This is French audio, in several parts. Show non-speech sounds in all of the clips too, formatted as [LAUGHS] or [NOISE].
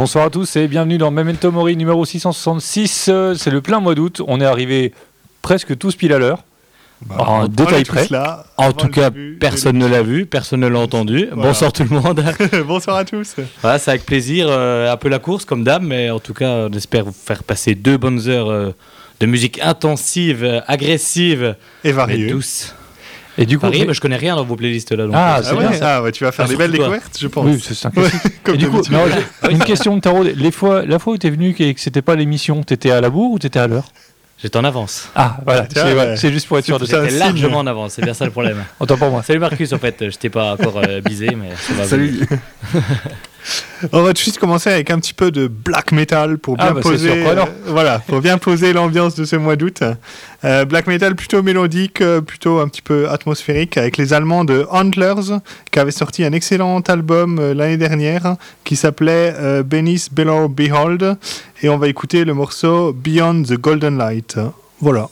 Bonsoir à tous et bienvenue dans Memento Mori numéro 666. Euh, C'est le plein mois d'août. On est arrivé presque tous pile à l'heure. en détail près. En tout cas, personne ne l'a vu, personne ne l'a entendu. Voilà. Bonsoir tout le monde. [LAUGHS] Bonsoir à tous. voilà, c'est avec plaisir, euh, un peu la course comme d'hab, mais en tout cas, on espère vous faire passer deux bonnes heures euh, de musique intensive, agressive, Et mais varié. douce. Et du coup, Paris, mais je connais rien dans vos playlists là. Donc, Ah, euh, c'est Ah bien ouais, ça. ah ouais, tu vas faire Ah, des belles découvertes, je pense. oui, c'est un [LAUGHS] Ouais, comme du coup, non, une question de Tarot. Les fois, la fois où t'es venu et que c'était pas l'émission, t'étais à la bourre ou t'étais à l'heure? J'étais en avance. Ah, voilà. Tiens, c'est juste pour être sûr de ça. J'étais largement en avance, c'est bien ça le problème. [LAUGHS] Autant pour moi. Salut Marcus, en fait, je t'ai pas encore euh, bisé, mais ça va venir. [LAUGHS] On va tout de suite commencer avec un petit peu de black metal pour Ah, bien bah, poser. surprenant. voilà, pour bien poser l'ambiance de ce mois d'août. Euh, black metal plutôt mélodique, euh, plutôt un petit peu atmosphérique, avec les Allemands de Antlers, qui avaient sorti un excellent album euh, l'année dernière, qui s'appelait euh, Beneath Below Behold, et on va écouter le morceau Beyond the Golden Light. Voilà.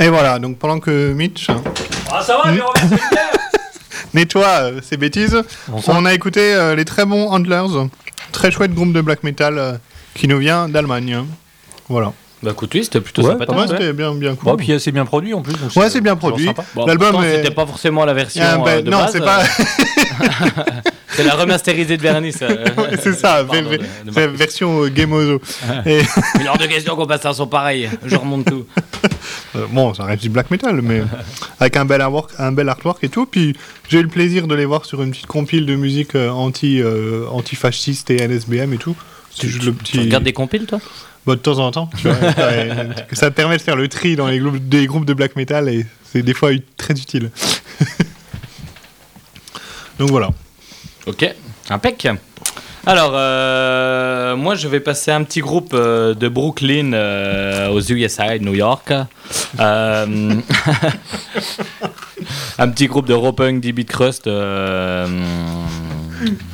Et voilà, donc pendant que Mitch Ah, ça va, j'ai nettoie [LAUGHS] euh, ses bêtises, Bonsoir. on a écouté euh, les très bons Handlers, très chouette groupe de black metal euh, qui nous vient d'Allemagne. Voilà. Bah écoute, oui, c'était plutôt Ouais, sympathique. Ouais, c'était bien, bien cool. Bon, puis c'est bien produit en plus. donc Ouais, c'est bien produit. sympa. Bon, L'album est- c'était pas forcément la version Ah, ben, euh, de non, base, c'est euh, pas. [LAUGHS] c'est la remasterisée de Vernis. euh, [LAUGHS] c'est ça, pardon, de- de version euh, Gameozo. Et, Il est hors de question qu'on passe un son pareil. Je remonte tout. Euh, bon, ça reste du black metal, mais [LAUGHS] avec un bel artwork, un bel artwork et tout. Puis j'ai eu le plaisir de les voir sur une petite compile de musique euh, anti, euh, antifasciste et NSBM et tout. C'est juste le petit. Tu regardes des compiles, toi? Bah, de temps en temps, tu vois, [LAUGHS] ça te permet de faire le tri dans les groupes, des groupes de black metal et c'est des fois très utile. [LAUGHS] Donc voilà. Ok, impec. Alors, euh, moi, je vais passer un petit groupe euh, de Brooklyn euh, aux USA, New York. Euh, [LAUGHS] un petit groupe de raw punk, d beat crust, euh,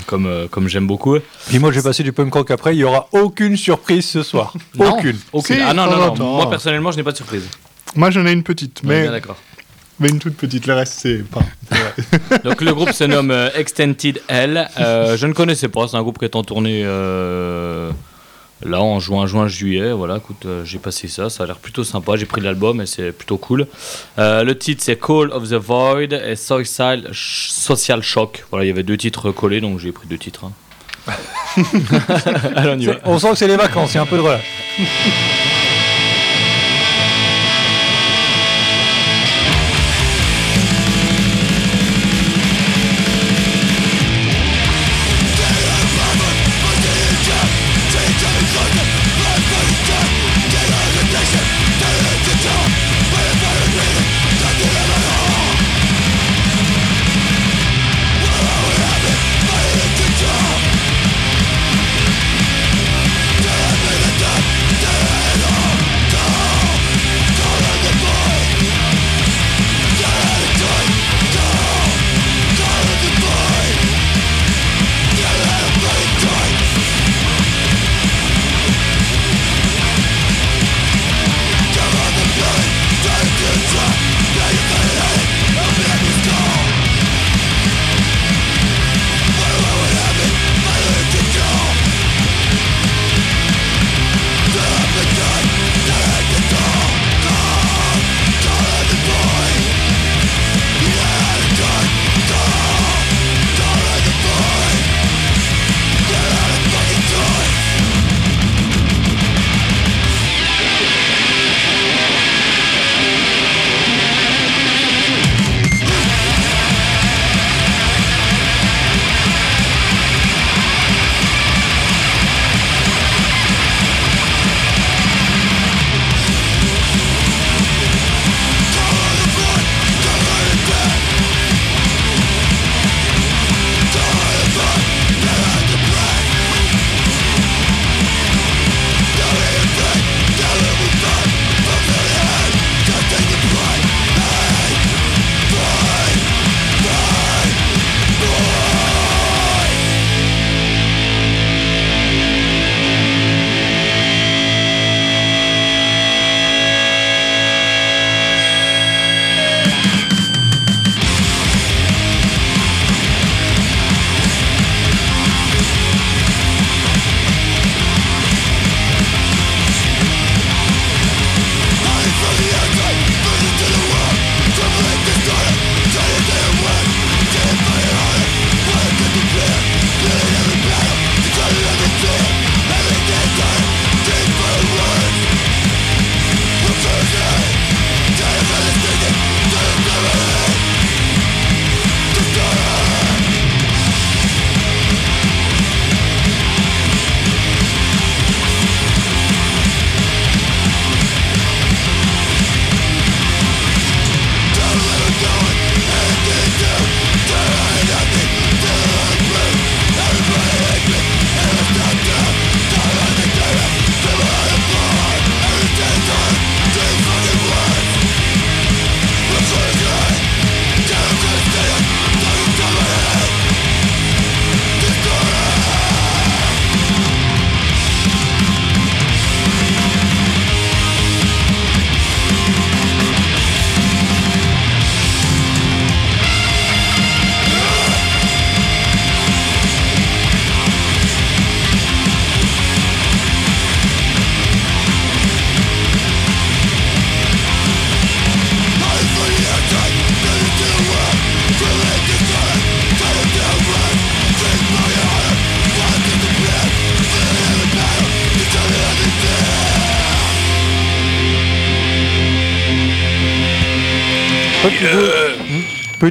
comme, euh, comme j'aime beaucoup. Puis moi, j'ai passé du punk rock après. Il y aura aucune surprise ce soir. Non, Aucune. aucune. Si, Ah non, non, non. Moi, personnellement, je n'ai pas de surprise. Moi j'en ai une petite, On est mais, bien d'accord. Mais une toute petite. Le reste c'est pas. [LAUGHS] Donc le groupe se nomme euh, Extended L. Euh, je ne connaissais pas, c'est un groupe qui est en tournée euh, là en juin, juin, juillet. Voilà, écoute, euh, j'ai passé ça, ça a l'air plutôt sympa. J'ai pris l'album et c'est plutôt cool. Euh, le titre c'est Call of the Void et Social, Social Shock. Voilà, il y avait deux titres collés donc j'ai pris deux titres. hein. [LAUGHS] [LAUGHS] Allez, on y va. C'est- On sent que c'est les vacances, il y a un peu de relâche.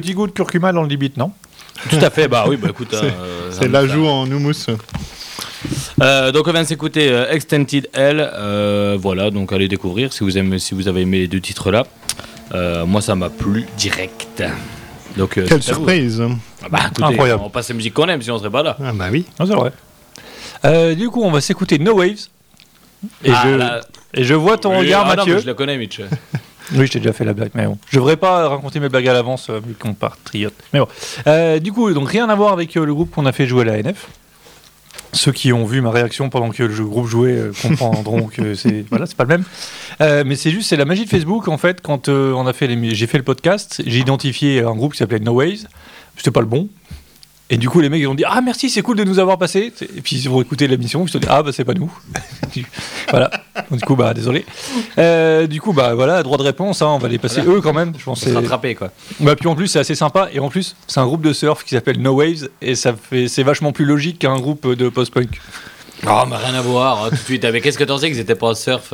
Petit goût de curcuma dans le dibit, non Tout à fait, bah oui, bah écoute. [LAUGHS] euh, ça C'est me- l'ajout en houmous. Euh, donc on vient de s'écouter euh, Extended L. euh, voilà, donc allez découvrir si vous aimez, si vous avez aimé les deux titres là. Euh, moi ça m'a plu direct. Donc euh, Quelle surprise Ah Bah, écoutez, Incroyable. On passe la musique qu'on aime, sinon on serait pas là. Ah bah oui. Non, c'est vrai. Euh, du coup, on va s'écouter No Waves. Et, Ah, je, là- et je vois ton Oui, regard, ah non, Mathieu. je la connais, Mitch. [LAUGHS] Oui, je t'ai déjà fait la blague, mais bon. Je devrais pas raconter mes blagues à l'avance, euh, vu qu'on patriote. Mais bon. Euh, du coup, donc rien à voir avec euh, le groupe qu'on a fait jouer à la NF. Ceux qui ont vu ma réaction pendant que le groupe jouait euh, comprendront que [LAUGHS] c'est voilà, c'est pas le même. Mais c'est juste, c'est la magie de Facebook en fait. Quand on a fait les, j'ai fait le podcast, j'ai identifié un groupe qui s'appelait No Ways. C'était pas le bon. Et du coup, les mecs ils ont dit ah merci, c'est cool de nous avoir passé. Et puis ils ont écouté l'émission, ils se sont dit ah bah c'est pas nous. [LAUGHS] voilà. Donc, du coup bah désolé. Euh, du coup bah voilà, droit de réponse, hein, on va les passer eux quand même. Je pense c'est- rattrapé quoi. bah, puis en plus, c'est assez sympa. Et en plus, c'est un groupe de surf qui s'appelle No Waves. Et ça fait, c'est vachement plus logique qu'un groupe de post-punk. Oh, mais rien à voir, hein, tout de suite. Mais qu'est-ce que t'en sais qu'ils étaient pas au surf?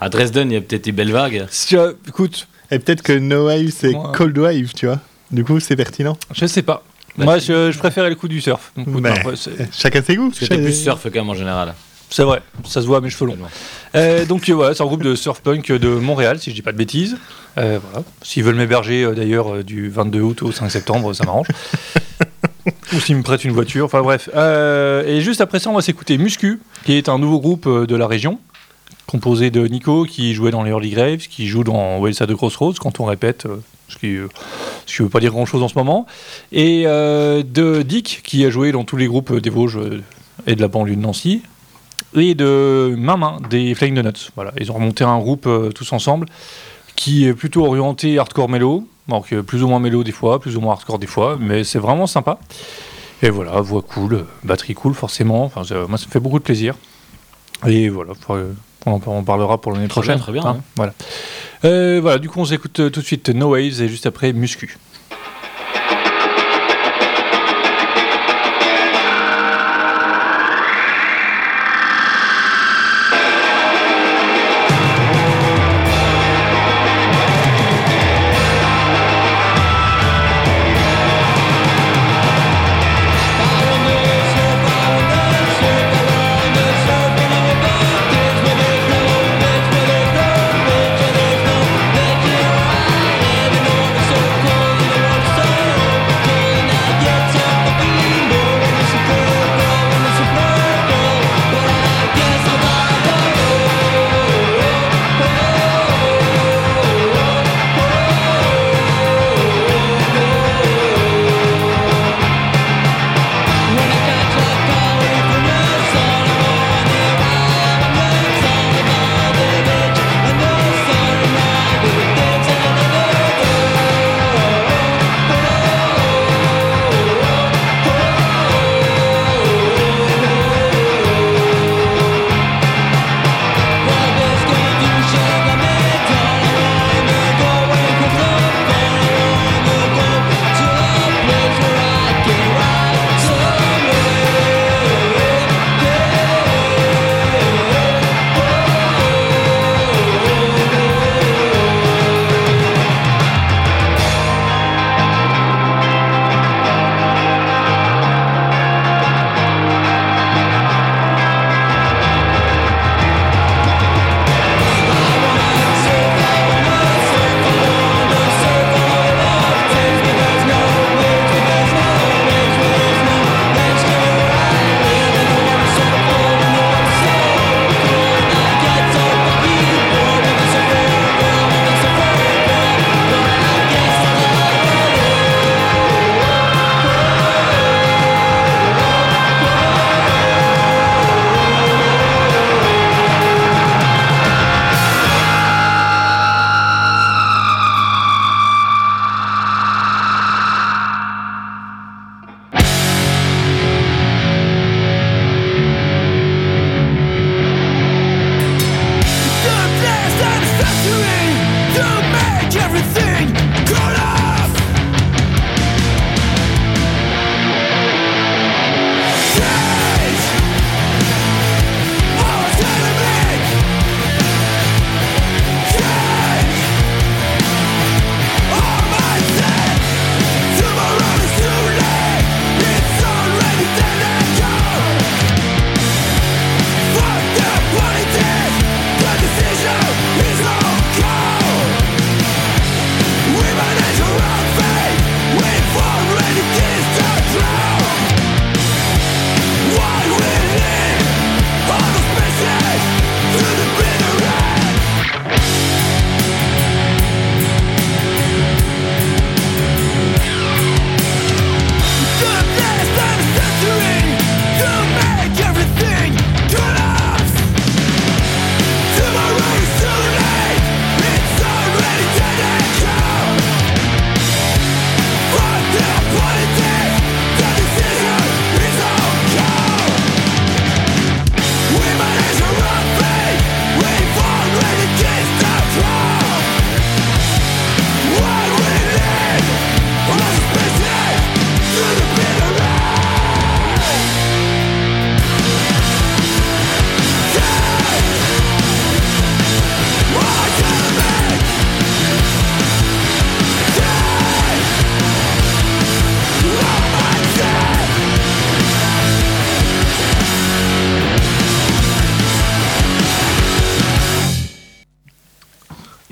À Dresden, il y a peut-être des belles vagues. Si, euh, écoute, Et peut-être que No Wave c'est Cold Wave, tu vois. Du coup, c'est pertinent. je sais pas. Bah, Moi, je, je préférais le coup du surf. Donc, écoute, Mais- après, c'est, Chacun ses goûts. Parce que t'es plus surf quand même en général. c'est vrai, ça se voit à mes cheveux longs. Euh, donc euh, voilà, c'est un groupe de surf punk de Montréal, si je dis pas de bêtises. Euh, voilà. S'ils veulent m'héberger euh, d'ailleurs euh, du 22 août au 5 septembre, ça m'arrange. [LAUGHS] Ou s'ils me prêtent une voiture, enfin bref. Euh, et juste après ça, on va s'écouter Muscu, qui est un nouveau groupe euh, de la région, composé de Nico, qui jouait dans les Early Graves, qui joue dans Welsa de Crossroads, quand on répète, euh, ce qui euh, ce qui veut pas dire grand chose en ce moment, et euh, de Dick, qui a joué dans tous les groupes euh, des Vosges euh, et de la banlieue de Nancy, et de Mamin des Flying Donuts. Voilà, ils ont remonté un groupe euh, tous ensemble qui est plutôt orienté hardcore mélo, donc euh, plus ou moins mélo des fois, plus ou moins hardcore des fois, mais c'est vraiment sympa. Et voilà, voix cool, euh, batterie cool forcément. Enfin, moi, ça me fait beaucoup de plaisir. Et voilà, euh, on en parlera pour l'année prochaine. très bien, hein. Voilà. Euh, voilà, du coup, on s'écoute euh, tout de suite No Waves et juste après Muscu.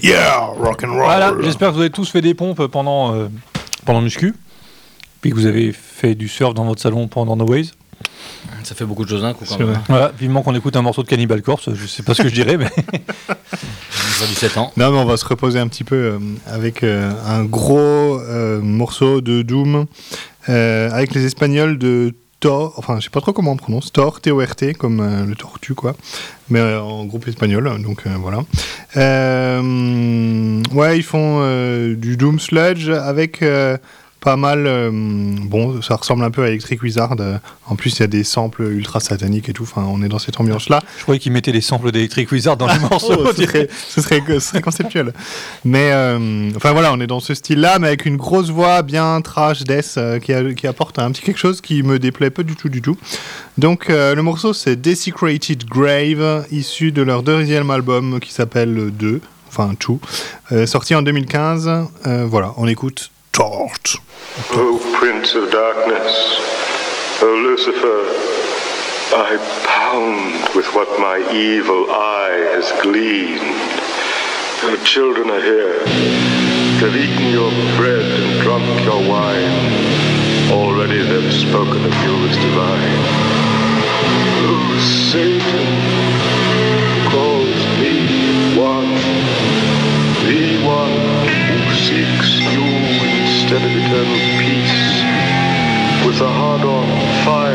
Yeah, rock and roll. Voilà, j'espère que vous avez tous fait des pompes pendant, euh, pendant le muscu. Puis que vous avez fait du surf dans votre salon pendant No Ways. Ça fait beaucoup de choses d'un coup quand même. Voilà, vivement qu'on écoute un morceau de Cannibal Corpse, je sais pas ce que je dirais, mais du 7 ans. Non, mais on va se reposer un petit peu euh, avec euh, un gros euh, morceau de Doom euh, avec les Espagnols de Thor. Enfin, je sais pas trop comment on prononce. Thor, T-O-R-T, comme euh, le tortue, quoi. Mais euh, en groupe espagnol, donc euh, voilà. Ouais, ils font du Doom Sludge avec. Pas mal, euh, bon, ça ressemble un peu à Electric Wizard. euh, en plus, il y a des samples ultra sataniques et tout. Enfin, on est dans cette ambiance-là. je croyais qu'ils mettaient des samples d'Electric Wizard dans les [LAUGHS] morceaux. Oh, ce, serait, ce, serait, ce serait conceptuel. Mais euh, enfin voilà, on est dans ce style-là, mais avec une grosse voix bien trash death euh, qui, a- qui apporte un petit quelque chose qui me déplaît pas du tout, du tout. Donc le morceau c'est Desecrated Grave, issu de leur deuxième album qui s'appelle 2, enfin Two, euh, sorti en 2015. Euh, voilà, on écoute Tort. O Prince of Darkness, O Lucifer, I pound with what my evil eye has gleaned. Your children are here. They've eaten your bread and drunk your wine. Already they've spoken of you as divine. O Satan, calls me one, the one who seeks you instead of eternal peace, with a heart on fire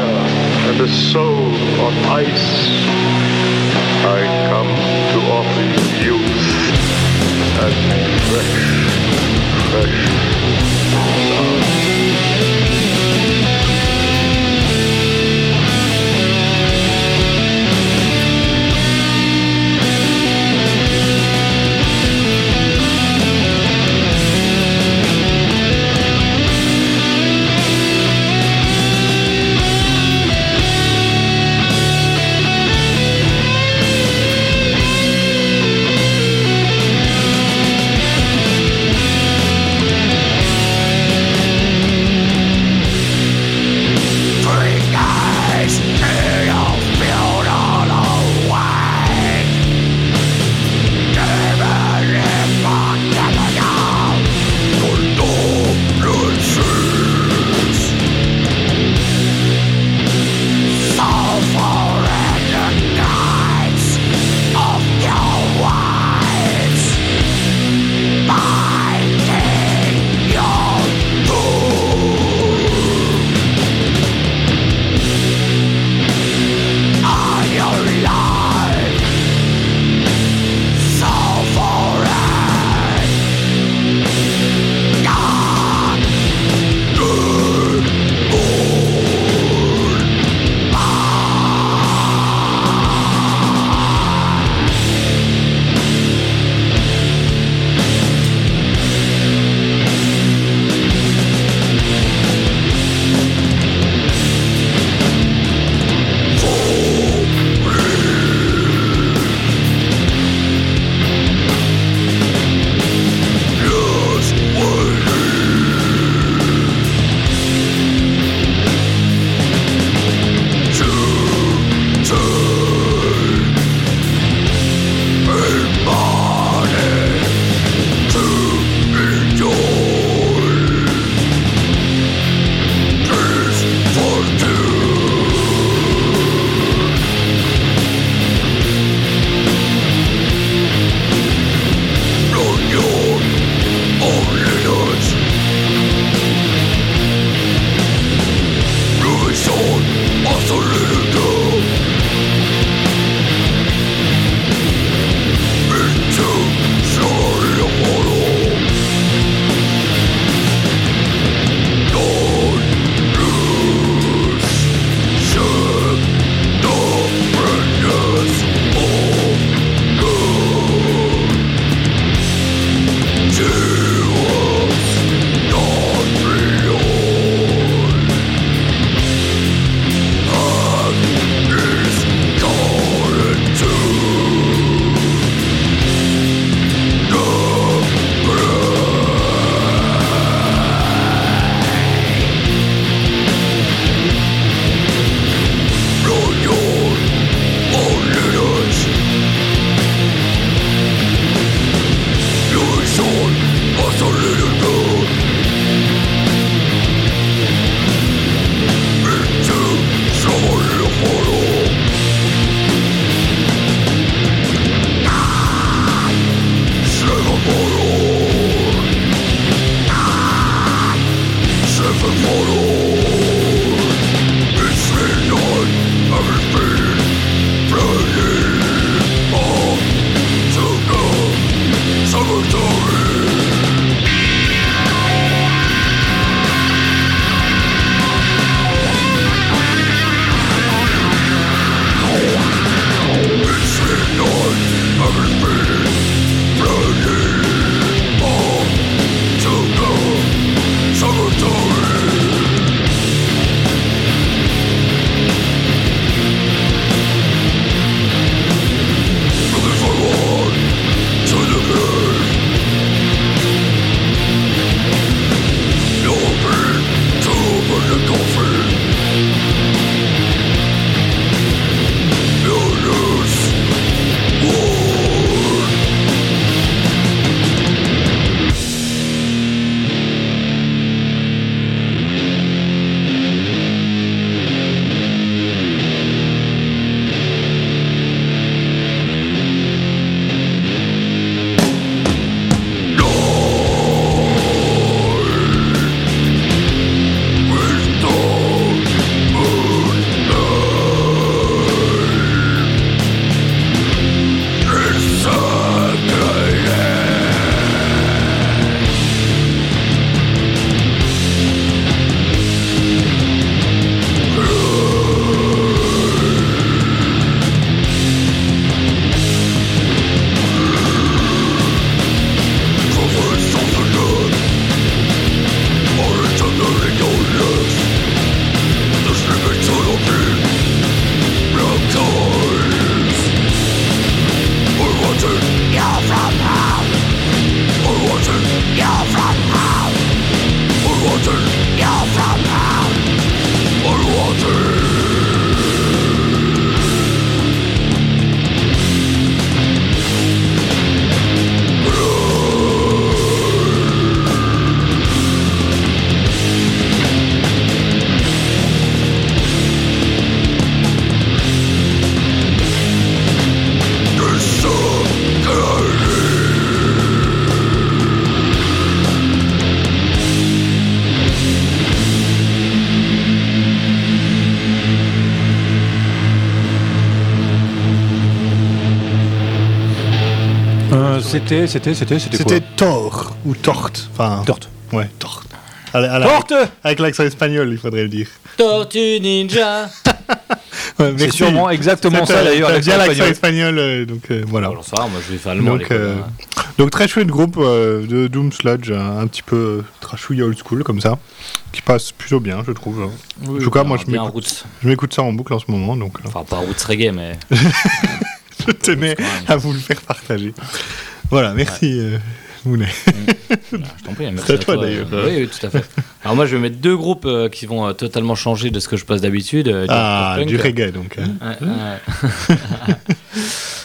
and a soul on ice. I come to offer you youth and fresh, fresh love. C'était, c'était, c'était, c'était quoi C'était Thor ou Torte. Enfin, Torte. Ouais, Torte. À la- à la- Torte Avec l'accent espagnol, il faudrait le dire. Tortue Ninja [LAUGHS] Ouais, C'est merci. sûrement exactement ça d'ailleurs. t'as l'accent bien l'accent espagnol. espagnol, euh, donc euh, voilà. Alors ça, moi je vais faire allemand Donc, euh, hein. donc très chouette groupe euh, de Doom Sludge, un, un petit peu euh, trashouille old school comme ça, qui passe plutôt bien, je trouve. hein. Oui, tout cas, moi, je. Je m'écoute ça en boucle en ce moment, donc euh, Enfin, pas roots reggae, mais. [LAUGHS] je tenais à vous le faire partager. Voilà, merci euh, Mounet. Je t'en prie, [LAUGHS] merci C'est à toi, toi. d'ailleurs. Euh, oui, oui, tout à fait. Alors moi, je vais mettre deux groupes euh, qui vont totalement changer de ce que je passe d'habitude. Ah, du reggae donc. hein. [LAUGHS]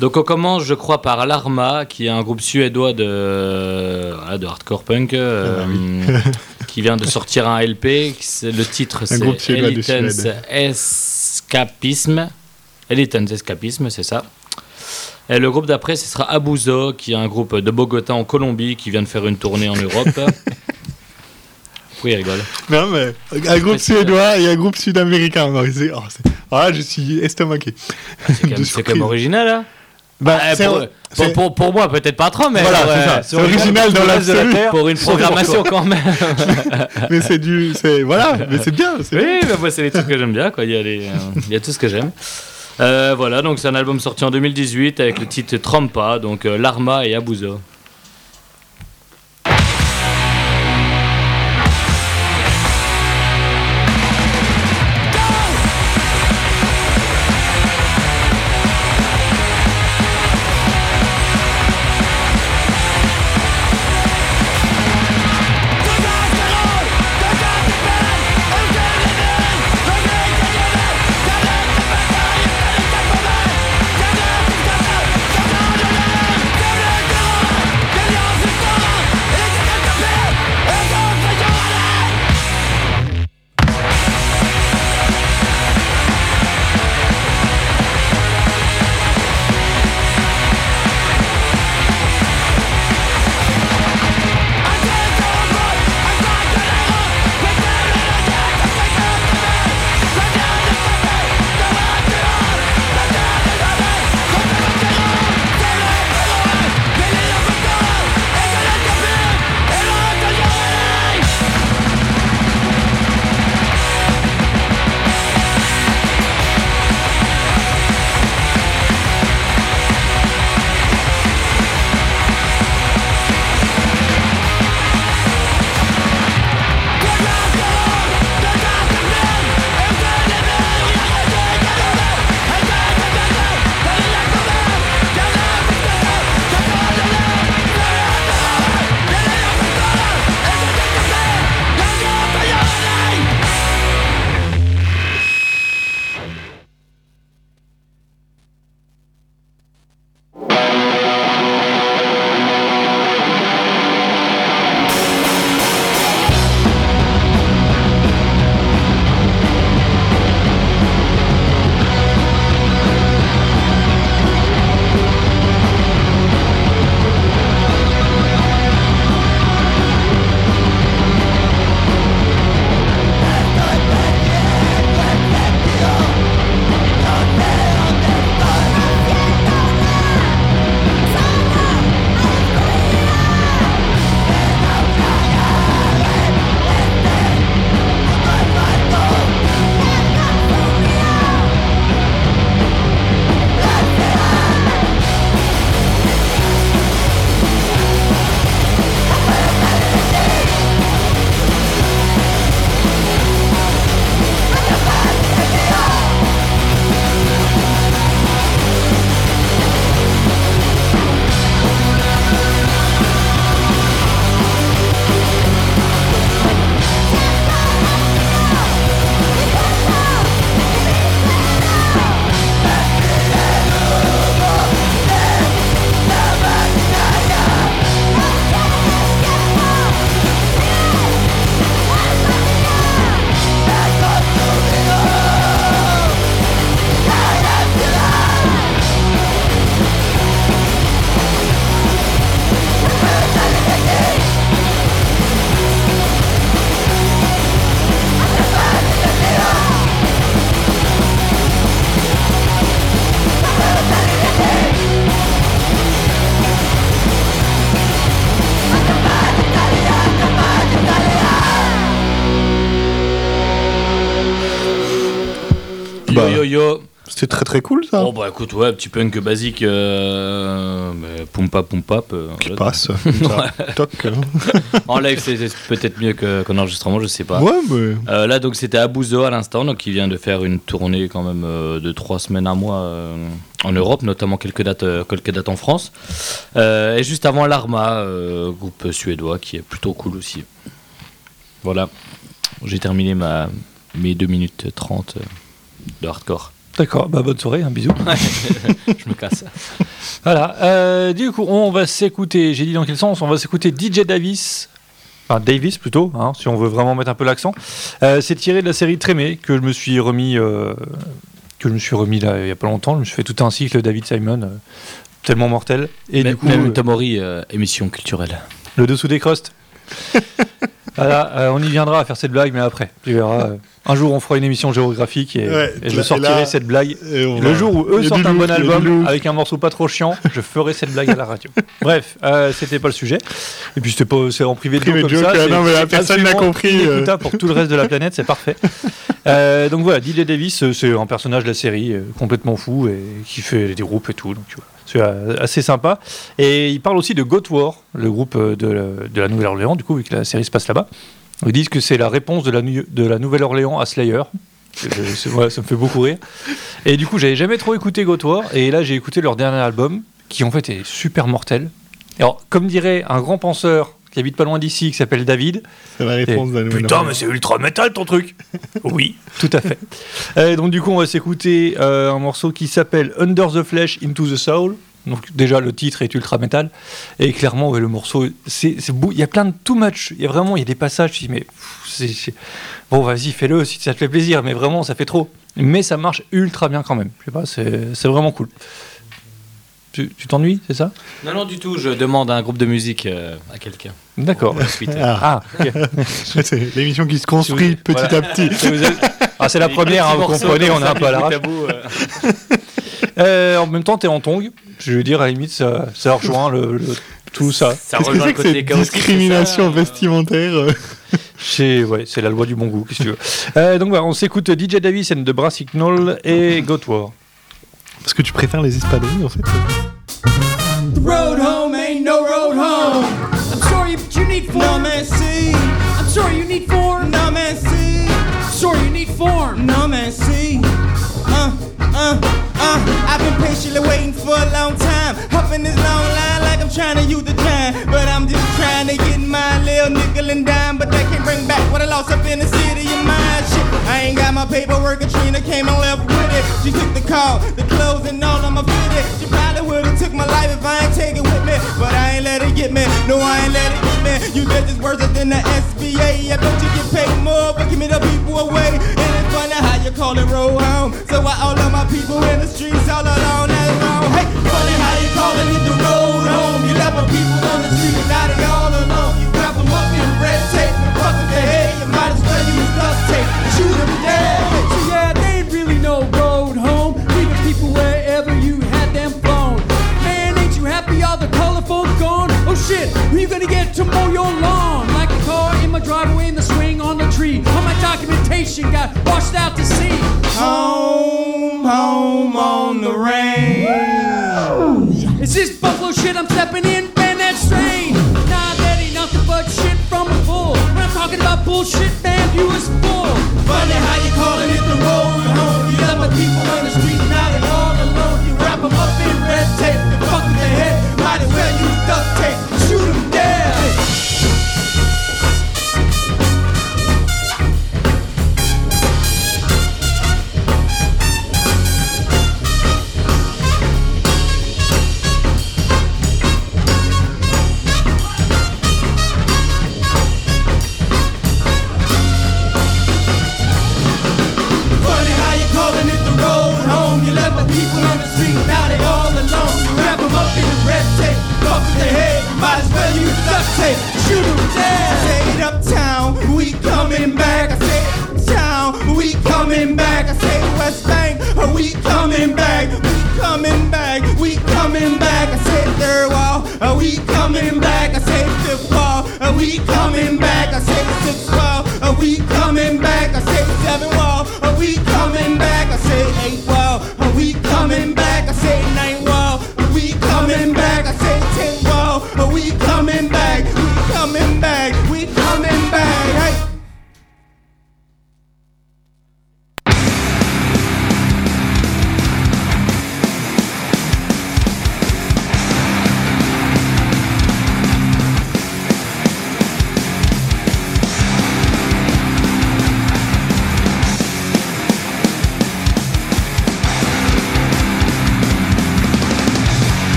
Donc on commence, je crois, par Larma, qui est un groupe suédois de, hardcore punk, euh, [LAUGHS] qui vient de sortir un LP. Le titre, c'est Eliten's. Escapisme. Eliten's Escapisme, c'est ça. Et le groupe d'après, ce sera Abuso, qui est un groupe de Bogota en Colombie, qui vient de faire une tournée en Europe. [LAUGHS] Pourquoi il rigole Non, mais un groupe suédois et un groupe sud-américain. Non, c'est- oh, c'est- Ah, je suis estomaqué. C'est quand, [LAUGHS] même- De c'est quand même original, hein Bah, Ah, pour, pour, pour- pour moi, peut-être pas trop, mais Voilà, c'est original dans reste de la. Terre. pour une programmation [LAUGHS] quand même. mais c'est du. c'est- Voilà, mais c'est bien. c'est bien. oui, mais moi, c'est les trucs que j'aime bien. Quoi. Il, y a les, euh, il y a tout ce que j'aime. Euh, voilà, donc c'est un album sorti en 2018 avec le titre Trampa, donc euh, Larma et Abuso. C'était très très cool ça. Oh bah écoute, ouais, petit punk basique, euh, mais pum pap pum pap. euh, Qui passe. [LAUGHS] Ça, Toc. [LAUGHS] En live, c'est peut-être mieux que- qu'en enregistrement, je sais pas. Ouais, mais. Euh, là, donc c'était à Bouzo à l'instant, donc il vient de faire une tournée quand même euh, de trois semaines à mois en Europe, notamment quelques dates, quelques dates en France. Et juste avant l'Arma, groupe suédois qui est plutôt cool aussi. Voilà, j'ai terminé ma, mes 2 minutes 30 euh, de hardcore. D'accord, bah bonne soirée, un bisou. [LAUGHS] Je me casse. Voilà, euh, du coup, on va s'écouter, j'ai dit dans quel sens On va s'écouter DJ Davis, enfin Davis plutôt, hein, si on veut vraiment mettre un peu l'accent. Euh, c'est tiré de la série Trémé que je me suis remis, euh, que je me suis remis là il y a pas longtemps. Je me suis fait tout un cycle David Simon, tellement mortel. Et Mais- du coup, même euh, émission culturelle. le dessous des crustes. [LAUGHS] voilà, on y viendra à faire cette blague, mais après, tu verras. Un jour, on fera une émission géographique et, Ouais, et je sortirai là- cette blague le va- jour où eux sortent un bon album avec un morceau pas trop chiant, je ferai cette blague à la radio. [LAUGHS] Bref, euh, c'était pas le sujet. Et puis c'était pas, c'est en privé de Privé joke de comme joke, ça. c'est- non, mais la personne n'a absolument compris, euh. pour tout le reste de la planète, c'est parfait. [LAUGHS] Euh, donc voilà, DJ Davis, euh, c'est un personnage de la série complètement fou et qui fait des groupes et tout. Donc tu vois, c'est assez sympa. Et il parle aussi de Goat War, le groupe de, la- de la Nouvelle-Orléans, du coup, vu que la série se passe là-bas. Ils disent que c'est la réponse de la, Nu- de la Nouvelle-Orléans à Slayer. Ouais, ça me fait beaucoup rire. Et du coup, j'avais jamais trop écouté War, et là, j'ai écouté leur dernier album, qui en fait est super mortel. Alors, comme dirait un grand penseur qui habite pas loin d'ici, qui s'appelle David, C'est la et, réponse nouvel Putain, mais c'est ultra metal ton truc [LAUGHS] Oui, tout à fait. Euh, donc, du coup, on va s'écouter euh, un morceau qui s'appelle Under the Flesh, Into the Soul. Donc, déjà, le titre est ultra metal. Et clairement, ouais, le morceau, c'est beau. Il y a plein de too much. Il y a vraiment il y a des passages, je dis, mais pff, c'est- c'est- bon, vas-y, fais-le si ça te fait plaisir. Mais vraiment, ça fait trop. Mais ça marche ultra bien quand même. Je sais pas, c'est vraiment cool. Tu t'ennuies, c'est ça? Non, non, du tout, je demande un groupe de musique euh, à quelqu'un. D'accord. Ensuite, Ah, Ah, ok. [LAUGHS] c'est l'émission qui se construit petit Voilà. à petit. Si Ah, c'est la première, hein, vous comprenez, on est un peu à l'arrache. Euh, [LAUGHS] en même temps, t'es en tongue. Je veux dire, à la limite, ça, ça rejoint le, le- tout ça. Ça Qu'est-ce que rejoint c'est le que côté cette chaotique, discrimination c'est ça vestimentaire euh C'est ouais, c'est la loi du bon goût, qu'est-ce que tu veux. Euh, donc voilà, on s'écoute DJ Davis and de Brass Knoll et Goat War. Parce que tu préfères les espadrilles en fait The road home ain't no road home. I'm sorry, but you need form. No man, see. I'm sorry, you need form. No man, see. Sorry, you need form. No man, see. Uh, uh, uh. I've been patiently waiting for a long time. Huffing this long line like I'm trying to use the time. But I'm just trying to get my little nickel and dime. But they can't bring back what I lost up in the city of my Shit, I ain't got my paperwork. Katrina came and left with it. She took the call, the clothes, and all of my fitted. She probably would've took my life if I ain't take it with me. But I ain't let it get me. No, I ain't let it get me. You bet it's worse than the SBA. I bet you get paid more for keeping the people away. And it's funny how you call it roll home. So I all of my people in the streets all alone? That's wrong. Hey, funny how you calling it the road home. You left my people on the street, now they all alone. You wrap them up in red tape and fuck with their head. You might as well use duct tape. Shoot them dead. So yeah, they ain't really no road home. Leaving people wherever you had them flown. Man, ain't you happy all the colorful gone? Oh shit, who you gonna get to mow your lawn? Like a car in my driveway in the swing on the tree. Documentation got washed out to sea. Home, home on the range. Is this buffalo shit I'm stepping in? Man, that's strange. Nah, that ain't nothing but shit from a bull. When I'm talking about bullshit, man, you is full. Funny how you calling it the road home. You left my people on the street, now they all alone. You wrap them up in red tape, and fuck with their head. Might as well use duct tape, tape, shoot them dead. I said uptown, we coming back. I said town, we coming back. I said West Bank, are we coming back? We coming back, we coming back. I said third wall, are we coming back? I said fifth wall, are we coming back? I said sixth wall, are we coming back? I said seven wall, are we coming back? I said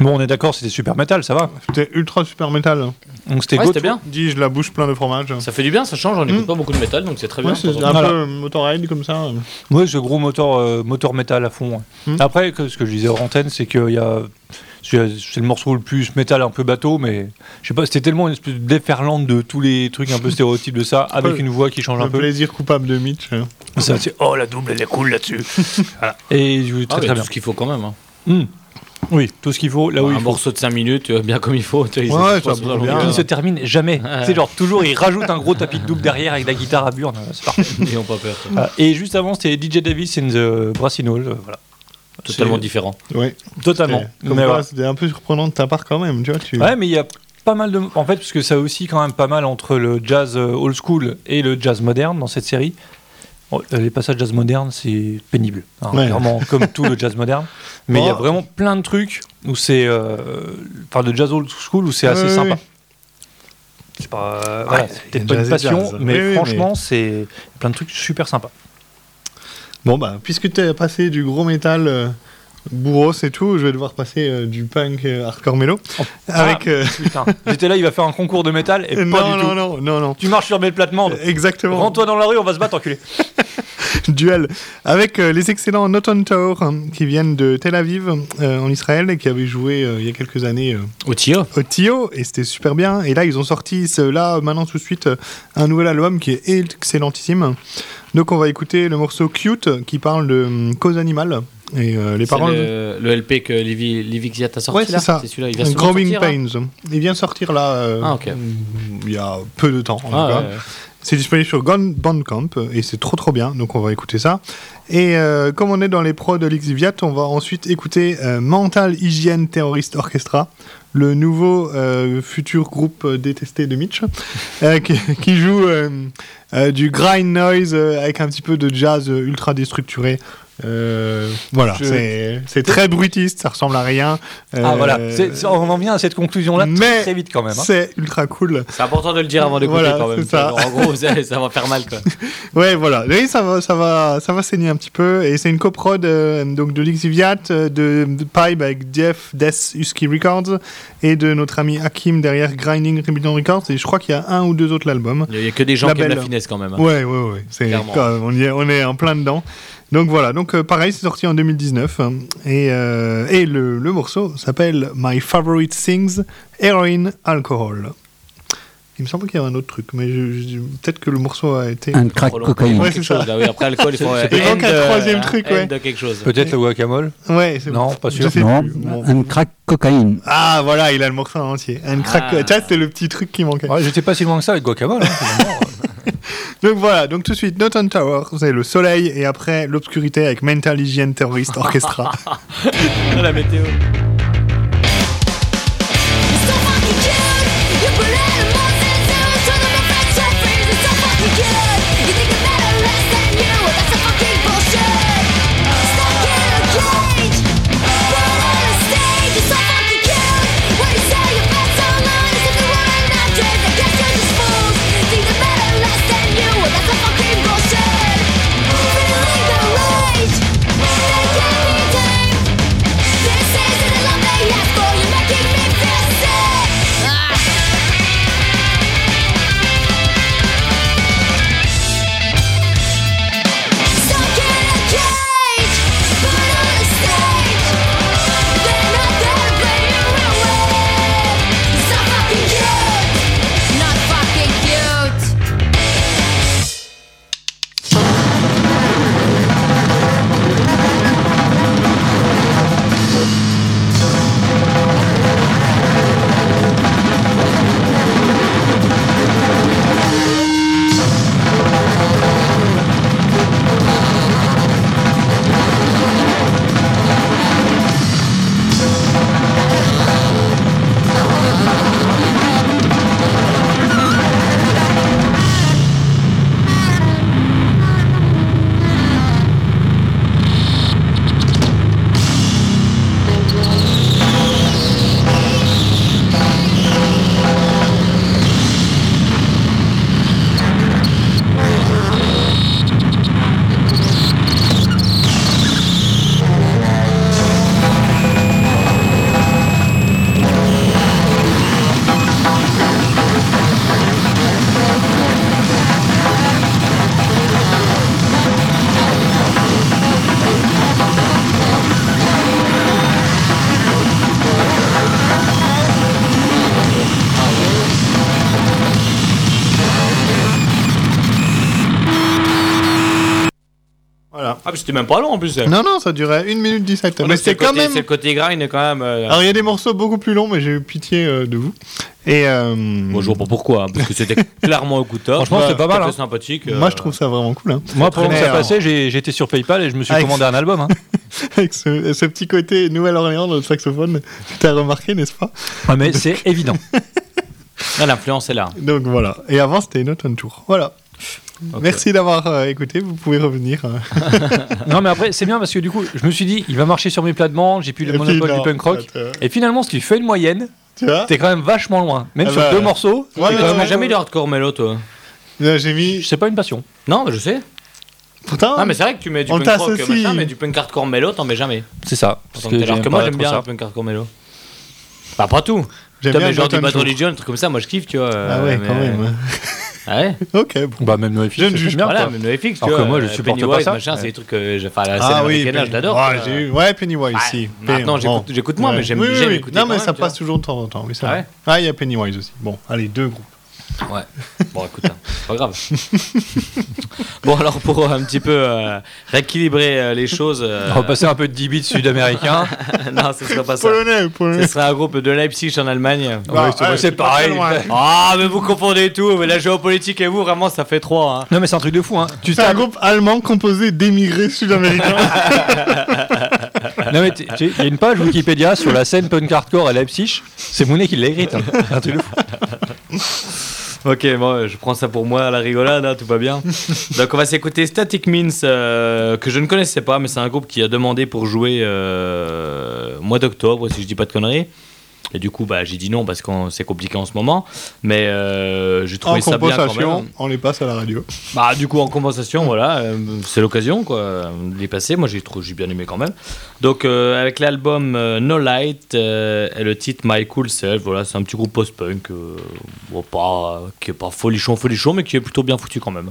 Bon, on est d'accord, c'était super metal, ça va. C'était ultra super métal. Donc c'était Ouais, Goat- c'était bien. Dis-je la bouche plein de fromage. Ça fait du bien, ça change, on n'écoute Mm. pas beaucoup de métal, donc c'est très bien. Ouais, c'est un. Voilà. peu motorhead comme ça. Ouais, ce gros moteur, euh, moteur métal à fond. ouais. Hmm. Après, que- ce que je disais hors antenne, c'est qu'il y a. C'est le morceau le plus métal, un peu bateau, mais je sais pas, c'était tellement une espèce de déferlante de tous les trucs un peu stéréotypes de ça, avec une voix qui change un Un peu. plaisir coupable de Mitch. hein. Ça, c'est oh la double, elle est cool là-dessus. [LAUGHS] voilà. Et je- Ah, très mais très tout bien. ce qu'il faut quand même. hein. Hmm. Oui, tout ce qu'il faut là où un il faut. morceau de 5 minutes, bien comme il faut. Ouais, prendre ne se termine jamais. Ouais. C'est genre toujours, il rajoute un gros tapis de double derrière avec la guitare à burne. [LAUGHS] C'est parfait. Ils n'ont pas peur. Et juste avant, c'était DJ Davis in the Brassy Hall. euh, Voilà. Totalement différent. Ouais. Totalement. C'était un peu surprenant de ta part quand même. Tu vois, tu... Ouais, mais il y a pas mal de. En fait, parce que ça a aussi quand même pas mal entre le jazz euh, old school et le jazz moderne dans cette série. Bon, euh, les passages jazz moderne, c'est pénible. hein, Ouais. Clairement, comme tout le jazz moderne. [LAUGHS] Mais il y a Bon. vraiment plein de trucs où c'est. euh, Enfin, de jazz old school où c'est assez Ouais, sympa. ouais. C'est pas. Ouais, c'est a peut-être pas une passion, jazz. mais Oui, oui, franchement, c'est plein de trucs super sympas. Bon, bah, puisque tu es passé du gros métal euh, bourros et tout, je vais devoir passer euh, du punk euh, hardcore mélo. Avec. Ah, euh, Putain, [LAUGHS] j'étais là, il va faire un concours de métal et pas non, du non, tout. non, non, non. Tu marches sur mes plates-bandes. Exactement. Rends-toi dans la rue, on va se battre, enculé. [LAUGHS] duel avec euh, les excellents Noton Tower hein, qui viennent de Tel Aviv euh, en Israël et qui avaient joué euh, il y a quelques années euh, Au Tio au Tio et c'était super bien et là ils ont sorti là maintenant tout de suite euh, un nouvel album qui est excellentissime donc on va écouter le morceau Cute qui parle de hum, cause animale et euh, les paroles le, le LP que Livi Xiat a sorti Ouais, c'est là ça. C'est celui-là, il vient Growing sortir, hein Pains il vient sortir là euh, Ah, ok. il y a peu de temps en tout Ah, cas. ouais. C'est disponible sur Gun Bandcamp et c'est trop trop bien, donc on va écouter ça. Et euh, comme on est dans les pros de l'Xiviat, on va ensuite écouter Mental Hygiene Terrorist Orchestra, le nouveau futur groupe détesté de Mitch, [LAUGHS] qui, qui joue du grind noise avec un petit peu de jazz ultra déstructuré. Euh, voilà, Je- c'est c'est très brutiste, ça ressemble à rien. Ah Euh, voilà, on en vient à cette conclusion-là mais très, très vite quand même. hein. C'est ultra cool. C'est important de le dire avant d'écouter Voilà, quand même. c'est ça. En gros, ça, ça va faire mal quoi. [LAUGHS] Ouais, voilà. Oui, ça va, ça va, ça va saigner un petit peu. Et c'est une coprod euh, donc de Lixiviat, euh, de, de Pipe avec Jeff Death Husky Records et de notre ami Hakim derrière Grinding Rebellion Records. Et je crois qu'il y a un ou deux autres l'album. Il y a que des gens qui aiment la finesse quand même. hein. Ouais, ouais, ouais. Quand même- on, y est, on est en plein dedans. Donc voilà. Donc euh, pareil, c'est sorti en 2019 hein. et, euh, et le, le morceau s'appelle My Favorite Things Heroin Alcohol. Il me semble qu'il y a un autre truc, mais je- je- peut-être que le morceau a été. Un crack cocaïne. Ouais, c'est ça. là, oui. Après alcool, il faut il manque un troisième euh, truc, ouais. de quelque chose. Peut-être le guacamole Ouais, c'est Non, pas sûr. Non. Bon. un crack cocaïne. Ah voilà, il a le morceau en entier. Un crack. Ah. Tu vois, c'était le petit truc qui manquait. Ouais, J'étais pas si loin que ça avec guacamole. hein. [LAUGHS] Donc voilà, donc tout de suite, Noton Tower, c'est le soleil et après l'obscurité avec Mental Hygiene Terrorist Orchestra. [LAUGHS] la météo. C'était même pas long en plus. Non, non, ça durait 1 minute 17. Ouais, mais c'est c'était quand côté- même. C'est le côté grind quand même. euh, Alors, il y a des morceaux beaucoup plus longs, mais j'ai eu pitié euh, de vous. Et. euh, Moi, je vois pas pourquoi, hein, parce que c'était [LAUGHS] clairement écouteur. Franchement, c'était pas mal, hein. sympathique. Moi, euh, je trouve ça vraiment cool. hein. Moi, pendant que ça passait, j'ai- j'étais sur PayPal et je me suis Avec- commandé un album. hein. [LAUGHS] Avec ce, ce petit côté Nouvelle-Orléans dans le saxophone, tu as remarqué, n'est-ce pas? Ouais, mais c'est évident. [LAUGHS] Ah, l'influence est là. Donc voilà. Et avant, c'était une automne tour. Voilà. Merci d'avoir euh, écouté. Vous pouvez revenir. euh. [LAUGHS] non, mais après, c'est bien parce que du coup, je me suis dit, il va marcher sur mes plates-bandes, j'ai plus le Et monopole non, du punk rock. Et finalement, si tu fais une moyenne, Tu vois t'es quand même vachement loin. Même Ah sur bah, deux morceaux, Ouais, t'es quand non, même- jamais de hardcore mélo, toi J'ai mis. c'est pas une passion. Non, mais je sais. Pourtant. Ah, mais c'est vrai que tu mets du punk rock, machin, mais du punk hardcore mélo, t'en mets jamais. C'est ça. Tant que. Alors que moi, j'aime bien le punk hardcore mélo. Bah, pas tout. J'aime bien genre du Bad. Religion, un truc comme ça, moi je kiffe, tu vois. Ah ouais, quand même. [LAUGHS] Ah ouais Ok, bon. Bah, même NoFX, Je ne juge bien. Voilà, quoi. mais NoFX, Alors vois. que moi, je euh, supporte pas Pennywise, ça. machin, Ouais. c'est des trucs que. Enfin, la scène Ah oui, américaine, je l'adore. J'ai- ouais, Pennywise, Ouais, si. maintenant, j'écoute- bon. j'écoute moins, mais j'aime- Oui, écouter Non, quand mais même, ça passe toujours de temps en temps. Oui, c'est Ah ouais Ah, il y a Pennywise aussi. Bon, allez, deux groupes. Ouais. Bon, écoute, hein, c'est pas grave. [LAUGHS] bon, alors pour euh, un petit peu euh, rééquilibrer euh, les choses. euh, On va passer un peu de 10 bits sud-américains. [LAUGHS] non, ce serait pas ça. Polonais, Ce polonais. serait un groupe de Leipzig en Allemagne. Bah, Ouais, c'est- ouais, c'est pas pareil. [LAUGHS] Ah, mais vous confondez tout. Mais la géopolitique et vous, vraiment, ça fait trois. Hein. Non, mais c'est un truc de fou. Hein. Tu C'est un groupe allemand composé d'émigrés sud-américains. Non, mais il y a une page Wikipédia sur la scène punk hardcore à Leipzig. C'est Mounet qui l'a écrite. hein. Un truc de fou. [LAUGHS] Ok, bon, je prends ça pour moi à la rigolade, hein, tout va bien. [LAUGHS] Donc on va s'écouter Static Means, euh, que je ne connaissais pas, mais c'est un groupe qui a demandé pour jouer euh, mois d'octobre, si je dis pas de conneries. Et du coup, bah, j'ai dit non parce que c'est compliqué en ce moment. Mais euh, j'ai en trouvé ça bien quand compensation, même. on les passe à la radio. Bah, du coup, en compensation, voilà, euh, c'est l'occasion quoi, de les passer. Moi, j'ai j'ai bien aimé quand même. Donc, euh, avec l'album No Light et le titre My Cool Self, voilà, c'est un petit groupe post-punk, bon, pas, qui est pas folichon, folichon, mais qui est plutôt bien foutu quand même.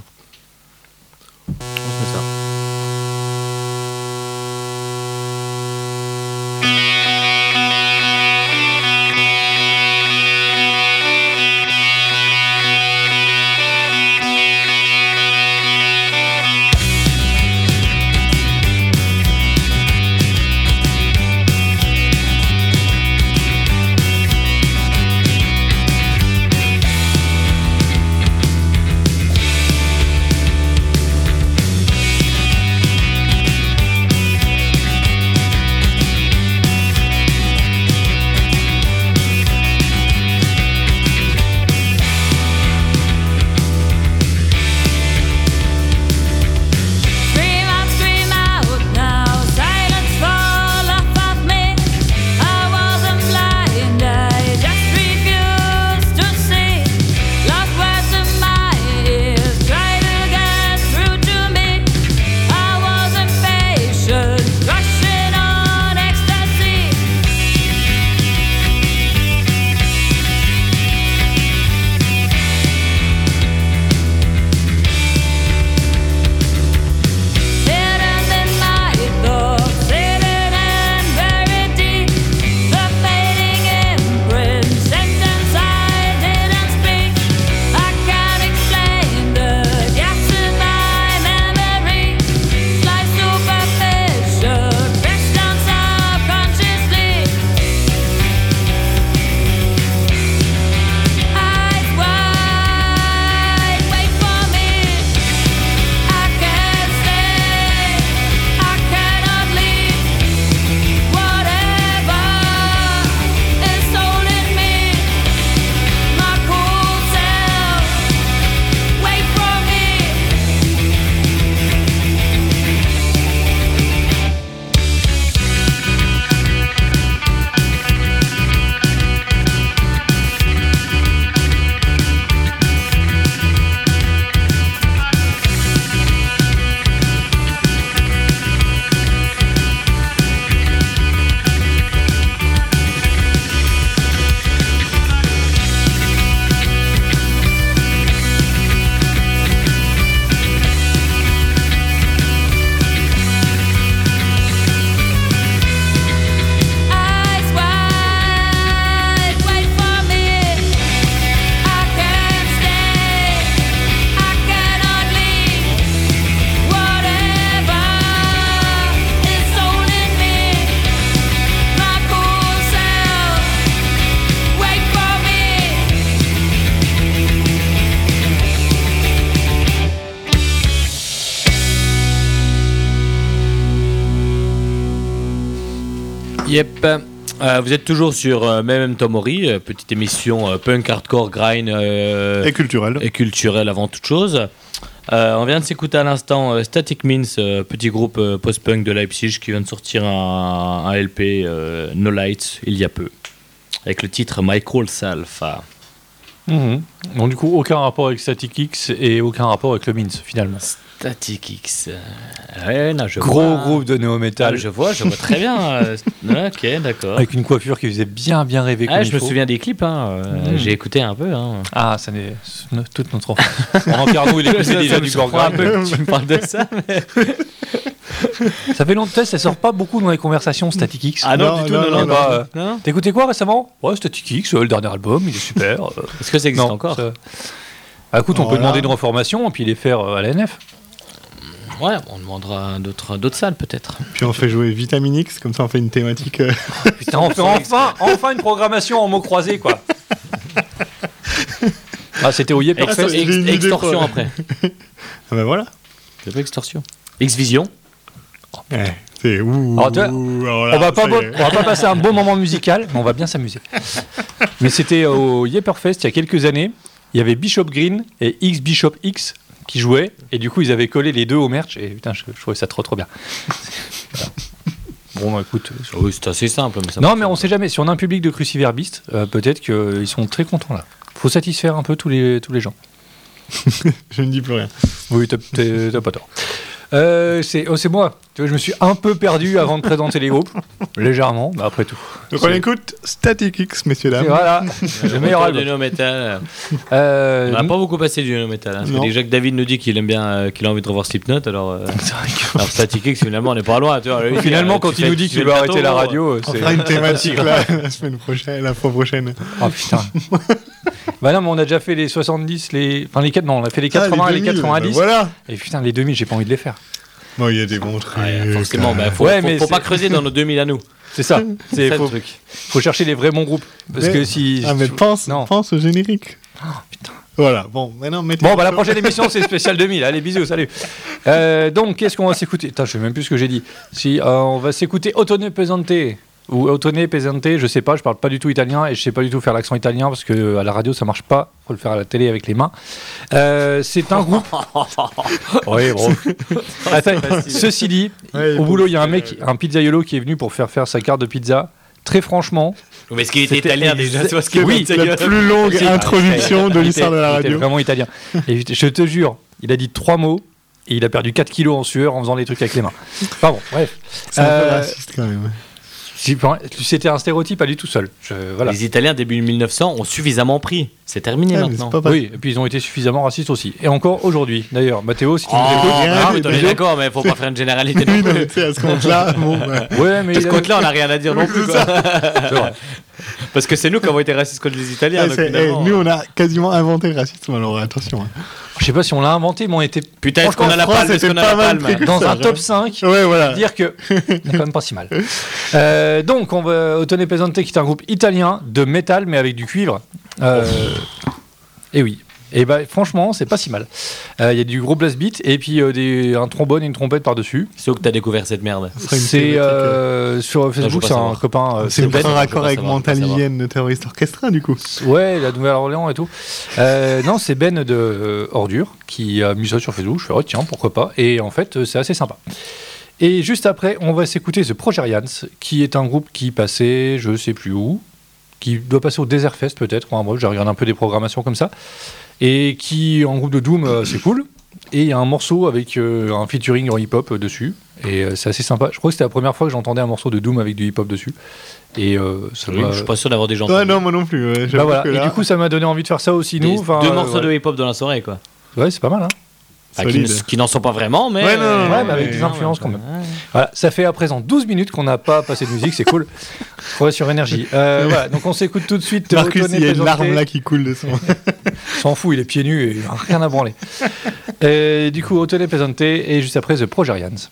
Yep. Euh, vous êtes toujours sur euh, Memento Mori, euh, petite émission euh, punk, hardcore, grind euh, Et culturel. et culturelle avant toute chose. Euh, on vient de s'écouter à l'instant euh, Static Means, euh, petit groupe euh, post-punk de Leipzig qui vient de sortir un, un LP euh, No Lights il y a peu, avec le titre Self. Ah. Mhm. Donc du coup, aucun rapport avec Static X et aucun rapport avec le Mince finalement. Static X. ouais, non, je Gros vois. groupe de néo Ah, je vois, je vois très bien. [LAUGHS] euh, ok, d'accord. avec une coiffure qui faisait bien bien rêver. Ah, comme je il me faut. souviens des clips, hein, euh, Mhm. j'ai écouté un peu. Hein. Ah, ça n'est toute notre enfance. [LAUGHS] Pendant qu'Arnaud il [LAUGHS] écoutait déjà du Gorgon. un peu que tu me parles de ça. Ça fait longtemps, ça sort pas beaucoup dans les conversations Static X. Ah non, Non, du tout, non, non, non, non. non. bah, Euh, non. T'as écouté quoi récemment? Ouais, Static X, euh, le dernier album, il est super. euh, Est-ce que ça existe non, encore? ça- Bah, écoute, on peut demander une reformation et puis les faire euh, à la NF. Ouais, on demandera d'autres d'autres salles peut-être. Puis on fait jouer Vitamine X, comme ça on fait une thématique. euh, [LAUGHS] Putain, on fait enfin, enfin une programmation en mots croisés, quoi. [LAUGHS] Ah, c'était au Yep Ah, ex- idée, extorsion quoi. après. [LAUGHS] Ah ben voilà. C'est pas extorsion. X-Vision. Ouais, c'est ouh. Alors, vois, alors là, on, va pas, on va pas passer un bon moment musical, mais on va bien s'amuser. Mais c'était au Yepperfest il y a quelques années. Il y avait Bishop Green et X Bishop X qui jouaient. Et du coup, ils avaient collé les deux au merch. Et putain, je, je trouvais ça trop trop bien. Voilà. Bon, bah, écoute. euh, Oui, c'est assez simple. Mais ça Non, mais on sait jamais. Si on a un public de cruciverbistes, euh, peut-être qu'ils sont très contents là. Faut satisfaire un peu tous les, tous les gens. [LAUGHS] Je ne dis plus rien. Oui, t'as- pas tort. Euh, c'est oh, c'est moi. Tu vois, je me suis un peu perdu avant de présenter les groupes. [LAUGHS] Légèrement, mais après tout. Donc on écoute Static X, messieurs dames. voilà, [LAUGHS] le meilleur du album. no metal. Euh, On n'a pas beaucoup passé du no metal. hein, parce que Non. déjà que David nous dit qu'il aime bien, euh, qu'il a envie de revoir Slipknot, alors. euh, [LAUGHS] alors Static X, finalement, on n'est pas loin. Tu vois, lui, Finalement, quand tu il fais- nous dit qu'il le arrêter la gâteau, radio, On c'est. fera une thématique là, la semaine prochaine, la fois prochaine. Oh putain. bah non, mais on a déjà fait les 70, les. Enfin, les 4, non, on a fait les 80 Ah, et les 2000, 90. bah voilà. Et putain, les 2000, j'ai pas envie de les faire. Bon, il y a des bons trucs. Ouais, forcément, bah, faut, Ouais, faut- mais faut pas creuser dans nos 2000 à nous. C'est ça. C'est le faut, truc. faut chercher les vrais bons groupes. Parce Mais- que si. Ah, mais pense, Non. pense au générique. putain. Voilà, bon, maintenant mettez. Bon, bah la prochaine émission, c'est [LAUGHS] spécial 2000. Allez, bisous, salut. Euh, donc, qu'est-ce qu'on va s'écouter? Putain, je sais même plus ce que j'ai dit. Si, euh, on va s'écouter Ottone Pesante. Ou Ottone Pesante, je sais pas, je parle pas du tout italien et je sais pas du tout faire l'accent italien parce que à la radio ça marche pas, faut le faire à la télé avec les mains. Euh, c'est un groupe. [LAUGHS] oui, bon. [LAUGHS] Attends, ceci dit, Ouais, au boulot, il y a un c'est- mec, un pizzaiolo qui est venu pour faire faire sa carte de pizza. Très franchement, Mais est-ce qu'il était italien déjà exa- Tu vois ce qu'il Oui, la plus longue introduction de l'histoire de la il était radio. vraiment italien. Et je te jure, il a dit trois mots et il a perdu 4 kilos en sueur en faisant des trucs avec les mains. Enfin bon, bref. C'est un peu Euh, raciste quand même. C'était un stéréotype à lui tout seul. Les Italiens, début 1900, ont suffisamment pris. C'est terminé Ah, maintenant. pas Oui, et puis ils ont été suffisamment racistes aussi. Et encore aujourd'hui. D'ailleurs, Mathéo, si tu nous Oh, écoutes. rien, bah, mais on est déjà- d'accord, mais faut pas faire une généralité non [LAUGHS] Oui, non, plus. mais tu sais, à ce compte-là, [LAUGHS] bon, bah, Ouais, mais De ce il a- côté-là, on n'a rien à dire non plus. Quoi. [LAUGHS] Vrai. Parce que c'est nous qui avons été racistes contre les Italiens. eh, donc eh, nous on a quasiment inventé le racisme, alors attention. hein. je sais pas si on l'a inventé, mais on était Putain, est-ce qu'on a la France, palme Est-ce qu'on a pas la mal palme dans Ça, un top ouais. 5. Ouais, voilà. dire que c'est quand même pas si mal. Euh, donc, on va Ottone Pesante, qui est un groupe italien de métal, mais avec du cuivre. Euh, Et oui. Et bah, franchement, c'est pas si mal. Euh, Il y a du gros blast beat et puis euh, des, un trombone et une trompette par-dessus. C'est où que t'as découvert cette merde C'est euh, sur Facebook, c'est un savoir. copain. euh, C'est Ben. un raccord avec. Mental Hygiene, terroriste orchestra, du coup. Ouais, la Nouvelle-Orléans et tout. Euh, non, c'est Ben de euh, Ordure qui a mis ça sur Facebook. Je fais, oh tiens, pourquoi pas. Et en fait, euh, c'est assez sympa. Et juste après, on va s'écouter The Progerians, qui est un groupe qui passait, je sais plus où, qui doit passer au Desert Fest peut-être. Enfin, moi, j'ai regardé un peu des programmations comme ça. Et qui, en groupe de Doom, euh, c'est cool. Et il y a un morceau avec euh, un featuring en hip-hop euh, dessus. Et euh, c'est assez sympa. Je crois que c'était la première fois que j'entendais un morceau de Doom avec du hip-hop dessus. Et euh, ça Oui, m'a- Je suis pas sûr d'avoir des gens. Ouais, non, moi non plus. ouais, bah j'avoue voilà. que Et du coup, ça m'a donné envie de faire ça aussi, nous. Enfin, deux euh, morceaux ouais. de hip-hop dans la soirée, quoi. Ouais, c'est pas mal. Hein. Enfin, qui, n'en sont pas vraiment, mais. Ouais, non, non, Ouais, mais avec des influences quand même. Voilà, ça fait à présent 12 minutes qu'on n'a pas passé de musique, c'est cool. [LAUGHS] On va sur énergie. Euh, voilà, donc on s'écoute tout de suite. Marcus, il y a une larme là qui coule de son. [LAUGHS] S'en fout, il est pieds nus et il a rien à branler. et du coup, Ottone Pesante et juste après The Progerians.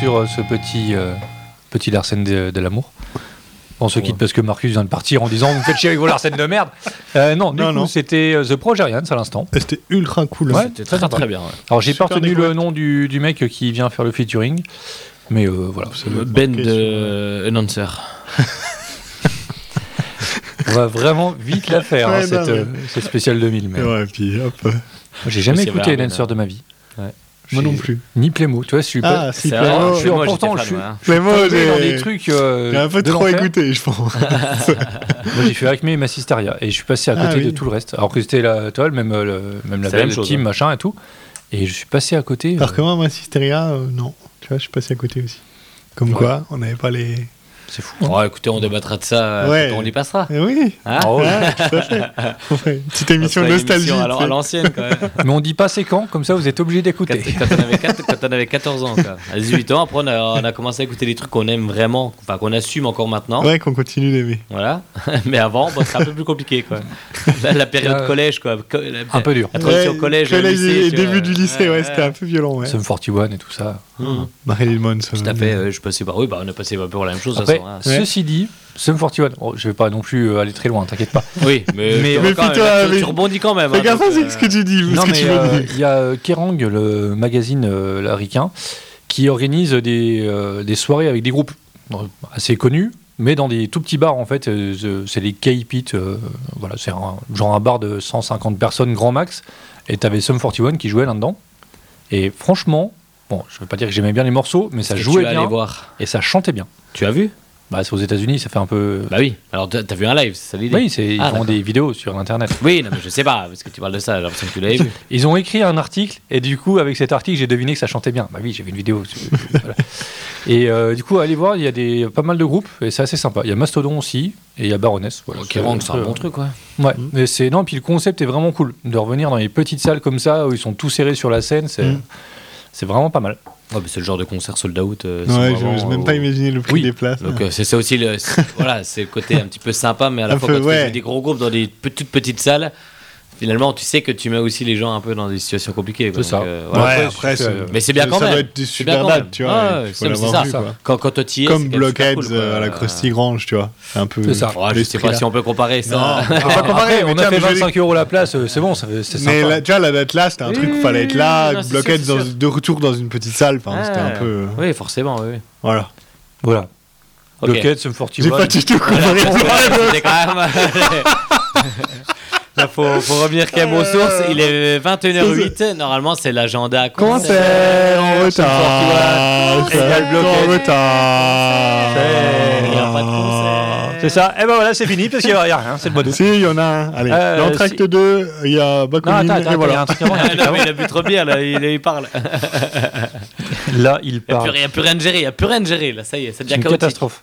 Sur euh, ce petit, euh, petit Larsen de, de l'amour. On se quitte parce que Marcus vient de partir en disant Vous me faites chier avec vos Larsen de merde. Euh, non, du Non, coup, c'était euh, The Progerians à l'instant. C'était ultra cool. Ouais, C'était très, très, très bien. ouais. Alors, j'ai pas retenu le nom du, du mec qui vient faire le featuring. Mais euh, voilà. Ben de Announcer. On va vraiment vite la faire, hein, cette, euh, cette spéciale 2000. Mais... Ouais, puis hop. J'ai jamais écouté Lancer de ma vie. Moi non plus. Ni Playmo, tu vois, je suis pas. Ah, si, C'est Playmo. vrai, je suis moi, pourtant, j'étais je suis- tombé dans j'ai des trucs. euh, j'ai un peu trop écouté, je pense. [LAUGHS] Moi, j'ai fait Acme et Massisteria et je suis passé à Ah côté de tout le reste. Alors que c'était la toile, même, euh, le, même la belle même chose, team, hein. machin et tout. Et je suis passé à côté. Alors euh, que moi, Massisteria, euh, non. Tu vois, je suis passé à côté aussi. Comme Ouais. quoi, on n'avait pas les. C'est fou. hein. Bon, écoutez, on débattra de ça euh, Ouais. quand on y passera. Eh oui, Hein Oh, ouais. [LAUGHS] Ouais, petite émission nostalgie. émission à l'ancienne, quand même. Mais on dit pas c'est quand, comme ça vous êtes obligé d'écouter. quand on avait quatre- quand on avait 14 ans, quoi. À 18 ans, après, on a, on a commencé à écouter des trucs qu'on aime vraiment, enfin, qu'on assume encore maintenant. Ouais, qu'on continue d'aimer. Voilà. [LAUGHS] Mais avant, bon, c'était un peu plus compliqué, quoi. La, la période Euh, collège, quoi. Co- la- Un peu dur. La transition Ouais, collège, collège lycée, et début vois. du lycée, ouais, c'était un peu violent. Ouais. Sum 41 et tout ça. Mmh. Marilyn Manson. Tout à fait. euh, Je passais par. Oui, bah, on a passé un peu par la même chose. Après, façon, hein. ceci dit, Sum 41, oh, je vais pas non plus euh, aller très loin, t'inquiète pas. Oui, mais, [LAUGHS] Mais- même, tu- mais- tu rebondis quand même. Fais hein, gaffe à euh, ce que tu dis, Non, ce que mais tu euh, dire. il y a euh, Kerrang, le magazine euh, américain, qui organise des, euh, des soirées avec des groupes euh, assez connus, mais dans des tout petits bars en fait. euh, euh, c'est les K-Pit, euh, voilà, c'est un, genre un bar de 150 personnes grand max. Et t'avais Sum 41 qui jouait là-dedans. Et franchement, bon, je veux pas dire que j'aimais bien les morceaux, mais ça jouait bien aller voir. et ça chantait bien. Tu as vu? Bah, c'est aux États-Unis, ça fait un peu. Bah oui. Alors, t'as vu un live, c'est ça l'idée? Oui, c'est, ils Ah, font des vidéos sur internet. Oui, non, mais je sais pas, parce que tu parles de ça, j'ai l'impression que tu l'avais vu. [LAUGHS] Ils ont écrit un article et du coup avec cet article j'ai deviné que ça chantait bien. Bah oui j'ai vu une vidéo. [LAUGHS] voilà. Et euh, du coup allez voir il y a des pas mal de groupes et c'est assez sympa. Il y a Mastodon aussi et il y a Baroness. Voilà, Ok, Rank, c'est un bon truc, quoi. Ouais. Mais c'est non puis le concept est vraiment cool de revenir dans les petites salles comme ça où ils sont tous serrés sur la scène. C'est Mm. C'est vraiment pas mal. C'est le genre de concert sold out. euh, Ouais, je n'ose même euh, pas imaginer le prix oui. des places. Donc euh, c'est ça aussi le [LAUGHS] voilà c'est le côté un petit peu sympa mais à la Un fois peu, quand tu ouais. fais des gros groupes dans des toutes petites salles finalement tu sais que tu mets aussi les gens un peu dans des situations compliquées. C'est ça. Euh, Ouais, après, c'est- c'est- mais c'est bien quand ça même doit être des C'est super dates, tu vois. Ouais, c'est ça, vu, ça. quand quand es Comme c'est Blockheads cool, euh, à la Krusty Grange, tu vois. Un peu. C'est ça. Ouais, je sais pas si on peut comparer ça Non, Après, pas comparer, on a fait mais je dis- 25 euros la place, euh, c'est bon, ça c'est Mais tu vois, la date là, c'était un truc où il fallait être là, c'est Blockheads c'est de retour dans une petite salle. Enfin, c'était un peu. oui forcément oui. Voilà. Voilà. Ok. Blockhead, Sum 41. J'ai pas du tout comparé. [LAUGHS] [LAUGHS] Là, faut, faut revenir quand même aux sources. Il est 21h08. Normalement, c'est l'agenda Concert en retard. Et il y a le Concert en retard. Il y a pas de concert. C'est ça. Et ben voilà, c'est fini parce qu'il n'y a rien, c'est le mois d'août. Si, il y en a un. Allez, Euh, l'entracte si- 2, il y a Non, Bakunin, attends, attends, et attends, il a voilà. un truc avant, il y a un Ah [LAUGHS] truc non, avant. mais il a bu trop là, il, il parle. Là, il Il n'y parle. a, plus rien de géré, il n'y a plus rien de géré, là, ça y est, c'est C'est déjà une chaotique. catastrophe.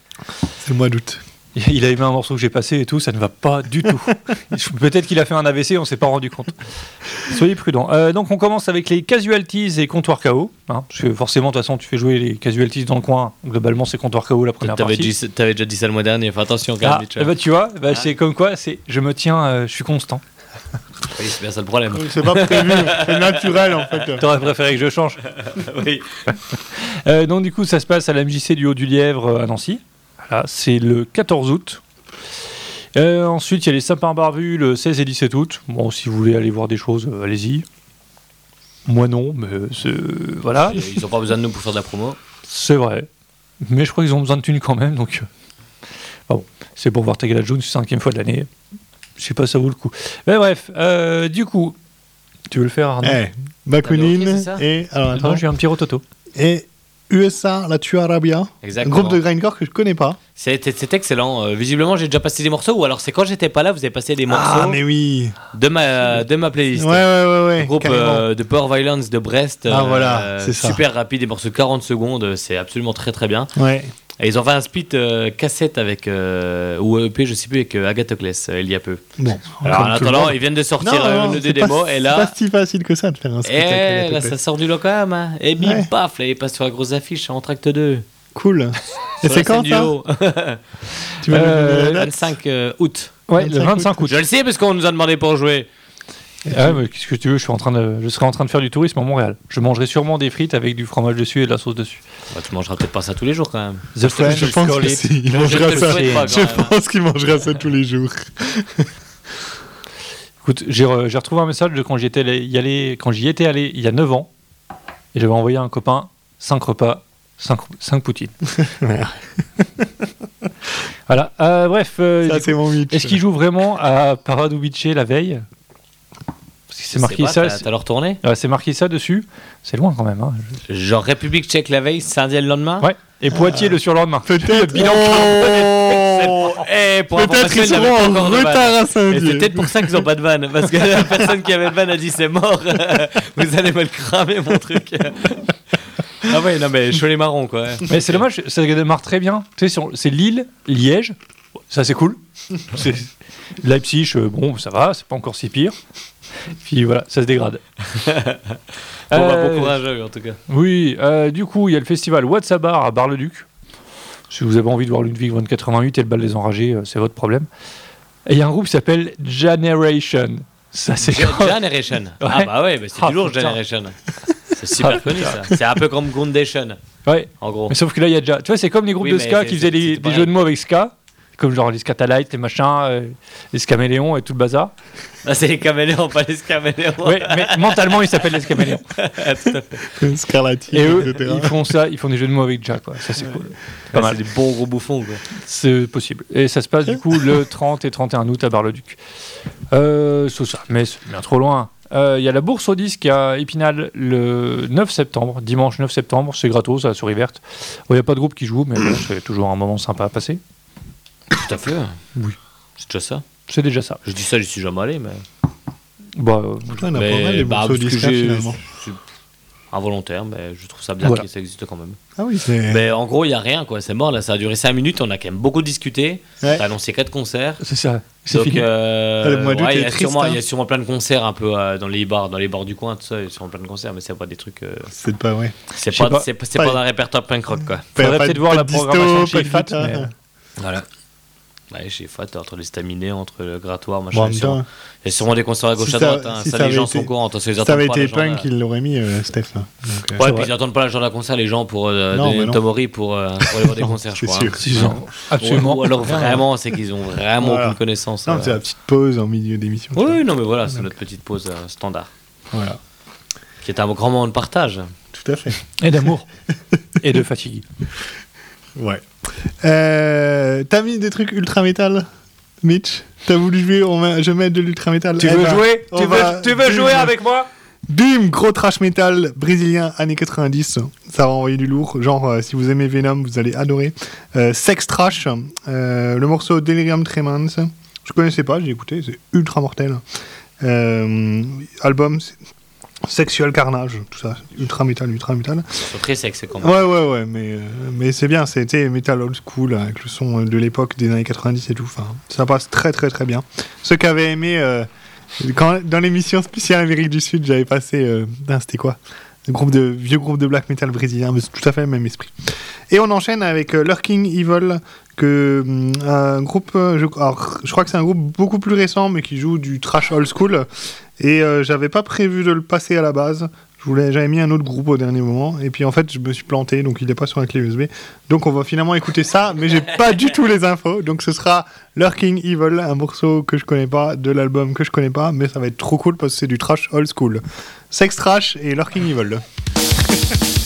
C'est le mois d'août. [LAUGHS] Il a aimé un morceau que j'ai passé et tout, ça ne va pas du tout. [LAUGHS] Peut-être qu'il a fait un AVC, on s'est pas rendu compte. Soyez prudents. Euh, donc on commence avec les casualties et comptoir KO. hein, parce que forcément, de toute façon, tu fais jouer les casualties dans le coin. Globalement, c'est comptoir KO la première T'avais partie. dit- t'avais déjà dit ça le mois dernier, attention quand Ah, même. Mitch. eh ben, tu vois, bah, c'est comme quoi, c'est je me tiens, euh, je suis constant. Oui, c'est bien ça le problème. C'est pas prévu, c'est naturel en fait. T'aurais préféré que je change. [LAUGHS] oui. Euh, donc du coup, ça se passe à la MJC du Haut-du-Lièvre euh, à Nancy. Voilà, c'est le 14 août. Euh, ensuite, il y a les sapins barbus le 16 et 17 août. Bon, si vous voulez aller voir des choses, euh, allez-y. Moi non, mais c'est... voilà, Ils n'ont pas besoin de nous pour faire de la promo. c'est vrai. Mais je crois qu'ils ont besoin de thunes quand même, donc... euh, Bon, c'est pour voir Tagala Jones, cinquième fois de l'année. Je sais pas si ça vaut le coup. Mais bref, euh, du coup, tu veux le faire, Arnaud? Eh, Ah, ça? et. Alors Non, attends. j'ai un petit rototo. Et USA, la Tuarabia. Un Exactement. groupe de grindcore que je connais pas. C'est excellent. Euh, visiblement, j'ai déjà passé des morceaux, ou alors c'est quand j'étais pas là, vous avez passé des morceaux Ah, mais oui. de, ma, de ma playlist. Ouais, ouais, ouais, ouais. Le groupe euh, de Power Violence de Brest. Ah, euh, voilà, euh, c'est ça. Super rapide, des morceaux de 40 secondes, c'est absolument très très bien. Ouais. Et ils ont fait un split euh, cassette avec, euh, ou EP, je sais plus, avec euh, Agathocles euh, il y a peu. Bon. Alors en le attendant, ils viennent de sortir Non, non, une ou deux pas- démos, et C'est là, pas si facile que ça de faire un split et Agatha là ça sort du lot quand même. hein. Et bim, Ouais. paf, là, il passe sur la grosse affiche en tract 2. Cool. [LAUGHS] Et c'est quand ça. Tu m'as Euh, donné la date 25 euh, août. Ouais, le 25 25 août. Je le sais parce qu'on nous a demandé pour jouer. Ah, mais qu'est-ce que tu veux je, suis en train de, je serai en train de faire du tourisme à Montréal. Je mangerai sûrement des frites avec du fromage dessus et de la sauce dessus. Bah, tu mangeras peut-être pas ça tous les jours quand même. The French je pense si, mangera ça. pas, hein. pense qu'il mangera ça tous les jours. [LAUGHS] Écoute, j'ai re- j'ai retrouvé un message de quand j'y étais allé, quand j'y étais allé il y a 9 ans. Et j'avais envoyé à un copain 5 repas, 5, poutines. [LAUGHS] voilà. Euh, bref, euh, Ça, du c'est mon mythe. Est-ce qu'il joue vraiment à Paradubice la veille? C'est marqué pas, ça. t'as- leur tourné Ouais, c'est marqué ça dessus. C'est loin quand même. hein. Genre République tchèque la veille, Saint-Dié le lendemain Ouais. Et Poitiers le surlendemain. Peut-être. [LAUGHS] bilan Oh Eh, pour Peut-être qu'ils seront en retard à Et c'est Saint-Dié. peut-être pour ça qu'ils n'ont pas de vanne. Parce que la personne qui avait de vanne a dit c'est mort. [LAUGHS] Vous allez me le cramer, mon truc. [LAUGHS] Ah ouais, non mais cholet marron quoi. ouais. Mais c'est dommage, ça démarre très bien. Tu sais, c'est Lille, Liège, ça c'est cool. C'est- Leipzig, euh, bon, ça va, c'est pas encore si pire. Puis voilà, ça se dégrade. [LAUGHS] Bon bah Euh, bon courage à eux en tout cas. Oui, euh, du coup, il y a le festival What's a Bar à Bar-le-Duc. Si vous avez envie de voir Ludwig von 88 et le bal des enragés, euh, c'est votre problème. Et il y a un groupe qui s'appelle Generation. Ça, c'est Generation. [LAUGHS] Ah bah ouais, bah c'est Ah, toujours putain. Generation. C'est super Ah, connu ça. C'est un peu comme Groundation Ouais, en gros. mais sauf que là, il y a déjà. Tu vois, c'est comme les groupes Oui, de ska qui faisaient des, jeux de mots avec ska. Comme genre les Scatalites, les machins, euh, les Scaméléons et tout le bazar. Ah, c'est les caméléons, pas les caméléons. Ouais, mais mentalement, ils s'appellent les Scaméléons. [LAUGHS] Scarlatti, Et eux, etc. ils font ça, ils font des jeux de mots avec Jack, quoi. Ça, c'est cool. Pas Ouais, mal. c'est des bons gros bouffons quoi. C'est possible. Et ça se passe du coup le [LAUGHS] 30 et 31 août à Bar-le-Duc. Euh, c'est ça, mais c'est bien trop loin. Euh, Il y a la bourse au disque à Épinal le 9 septembre, dimanche 9 septembre, c'est gratos à Souris Verte. Il n'y a pas de groupe qui joue, mais bon, c'est toujours un moment sympa à passer. Tout à fait. Oui. C'est déjà ça. C'est déjà ça. Je dis ça, j'y suis jamais allé, mais. Bah, euh, Putain, il y en a mais pas mal, les bah, parce que finalement. c'est involontaire, mais je trouve ça bien Voilà. que ça existe quand même. Ah oui, c'est. Mais en gros, il y a rien quoi. C'est mort là. Ça a duré 5 minutes. On a quand même beaucoup discuté. Ouais. T'as annoncé 4 concerts. c'est ça. C'est Donc, fini. euh, Ah, le mois d'août ouais, il y, est a triste, sûrement- hein. il y a sûrement plein de concerts un peu euh, dans les bars, dans les bars du coin, tout ça. Il y a sûrement plein de concerts, mais c'est pas des trucs. euh, C'est pas vrai. c'est Je pas, pas. c'est pas, Pas- pas dans le répertoire punk rock quoi. Faudrait peut-être voir la programmation chez de Fat, mais- Voilà. Ouais, chez Fat, entre les staminés, entre le grattoir, Bon, machin. en il y a même sûrement- il y a sûrement des concerts à gauche Si à ça- droite. hein. si Ça, ça les gens sont courants. Si ça avait pas été punk, il l'aurait mis, euh, Steph. Donc, euh, Ouais, puis ils n'attendent pas l'agenda concert, les gens, pour euh, Non. Tomori pour, euh, pour aller voir des [LAUGHS] Non, concerts, je c'est crois. sûr. hein. Ont absolument. Ou, ou alors vraiment, c'est qu'ils ont vraiment Voilà. aucune connaissance. Non, euh. c'est la petite pause en milieu d'émission. Oui, non, mais voilà, c'est notre petite pause standard. Voilà, Qui est un grand moment de partage. tout à fait. Et d'amour. [LAUGHS] et de fatigue. Ouais. Euh, T'as mis des trucs ultra métal, Mitch? T'as voulu jouer on Je mets de l'ultra métal. Tu Eh veux ben, jouer? Tu veux, tu veux jouer avec moi? Doom, gros trash metal brésilien années 90. Ça va envoyer du lourd. Genre, euh, si vous aimez Venom, vous allez adorer. Euh, Sex Trash, euh, le morceau Delirium Tremens. Je connaissais pas, j'ai écouté, c'est ultra mortel. Album Sexual Carnage, tout ça, ultra metal, ultra metal. C'est très sexy quand même. Ouais, ouais, ouais, mais, euh, mais c'est bien, c'était metal old school avec le son de l'époque des années 90 et tout. Enfin, ça passe très, très, très bien. Ceux qui avaient aimé, euh, quand, dans l'émission spéciale Amérique du Sud, j'avais passé. Euh, putain, c'était quoi? Groupe de, vieux groupe de black metal brésilien, mais c'est tout à fait le même esprit. Et on enchaîne avec euh, Lurking Evil, que, hum, un groupe, euh, je, alors, je crois que c'est un groupe beaucoup plus récent, mais qui joue du trash old school. Et euh, j'avais pas prévu de le passer à la base. J'avais mis un autre groupe au dernier moment, et puis en fait, je me suis planté, donc il n'est pas sur la clé USB. Donc on va finalement écouter ça, mais j'ai pas du tout les infos. Donc ce sera Lurking Evil, un morceau que je connais pas, de l'album que je connais pas, mais ça va être trop cool parce que c'est du trash old school. Sex Trash et Lurking Evil. [LAUGHS]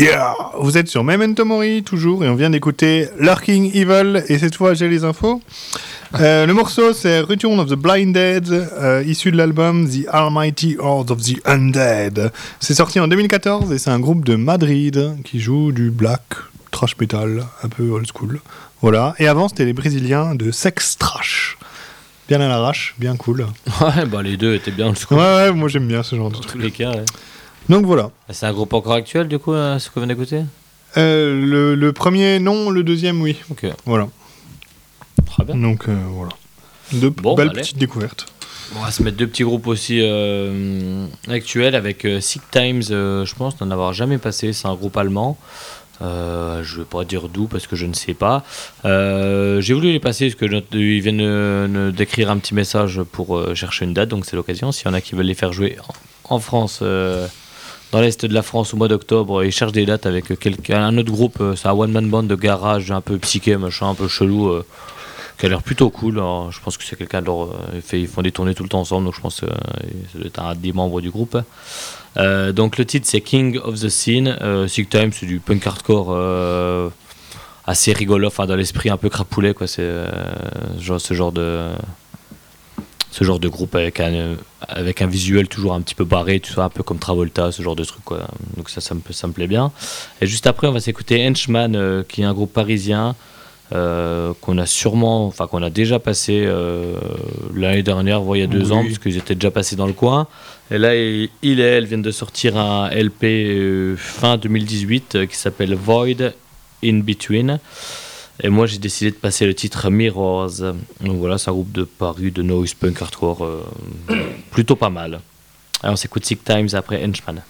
Yeah Vous êtes sur Memento Mori, toujours, et on vient d'écouter Lurking Evil, et cette fois j'ai les infos. Euh, le morceau c'est Return of the Blinded, euh, issu de l'album The Almighty Horde of the Undead. C'est sorti en 2014 et c'est un groupe de Madrid qui joue du black, trash metal, un peu old school. Voilà. Et avant c'était les Brésiliens de Sex Trash. Bien à l'arrache, bien cool. Ouais, bah les deux étaient bien le Ouais, ouais, moi j'aime bien ce genre de Dans tous truc. les cas, ouais. Donc voilà. C'est un groupe encore actuel, du coup, euh, ce qu'on vient d'écouter? Euh, le, le premier, non, le deuxième, oui. Ok, Voilà. très bien. Donc euh, voilà. Deux Bon, belles bah, allez. petites découvertes. On va se mettre deux petits groupes aussi actuels avec Sick Times, je pense n'en avoir jamais passé, c'est un groupe allemand. Euh, je ne vais pas dire d'où parce que je ne sais pas. Euh, J'ai voulu les passer parce que notre- ils viennent euh, d'écrire un petit message pour chercher une date, donc c'est l'occasion. S'il y en a qui veulent les faire jouer en, en France, dans l'est de la France au mois d'octobre, ils cherchent des dates avec quelqu'un, un autre groupe, euh, c'est un one man band de garage un peu psyché, machin, un peu chelou. euh, qui a l'air plutôt cool. Alors, je pense que c'est quelqu'un de leur. euh, ils font des tournées tout le temps ensemble, donc je pense que euh, être un des membres du groupe. Euh, donc le titre c'est King of the Scene. Euh, Sick Time, c'est du punk hardcore euh, assez rigolo, enfin dans l'esprit un peu crapoulet, quoi. C'est euh, genre, ce genre de. Ce genre de groupe avec un, avec un visuel toujours un petit peu barré, tu vois, un peu comme Travolta, ce genre de truc, quoi. Donc ça, ça me, ça me plaît bien. Et juste après, on va s'écouter Henchman, euh, qui est un groupe parisien euh, qu'on a sûrement, enfin qu'on a déjà passé euh, l'année dernière, voire il y a deux Oui. ans, parce qu'ils étaient déjà passés dans le coin. Et là, il et elle viennent de sortir un LP fin 2018 euh, qui s'appelle Void in Between. Et moi, j'ai décidé de passer le titre Mirrors. Donc voilà, c'est un groupe de Paris, de noise punk hardcore, euh, plutôt pas mal. Alors, on s'écoute Sick Times après Henchman.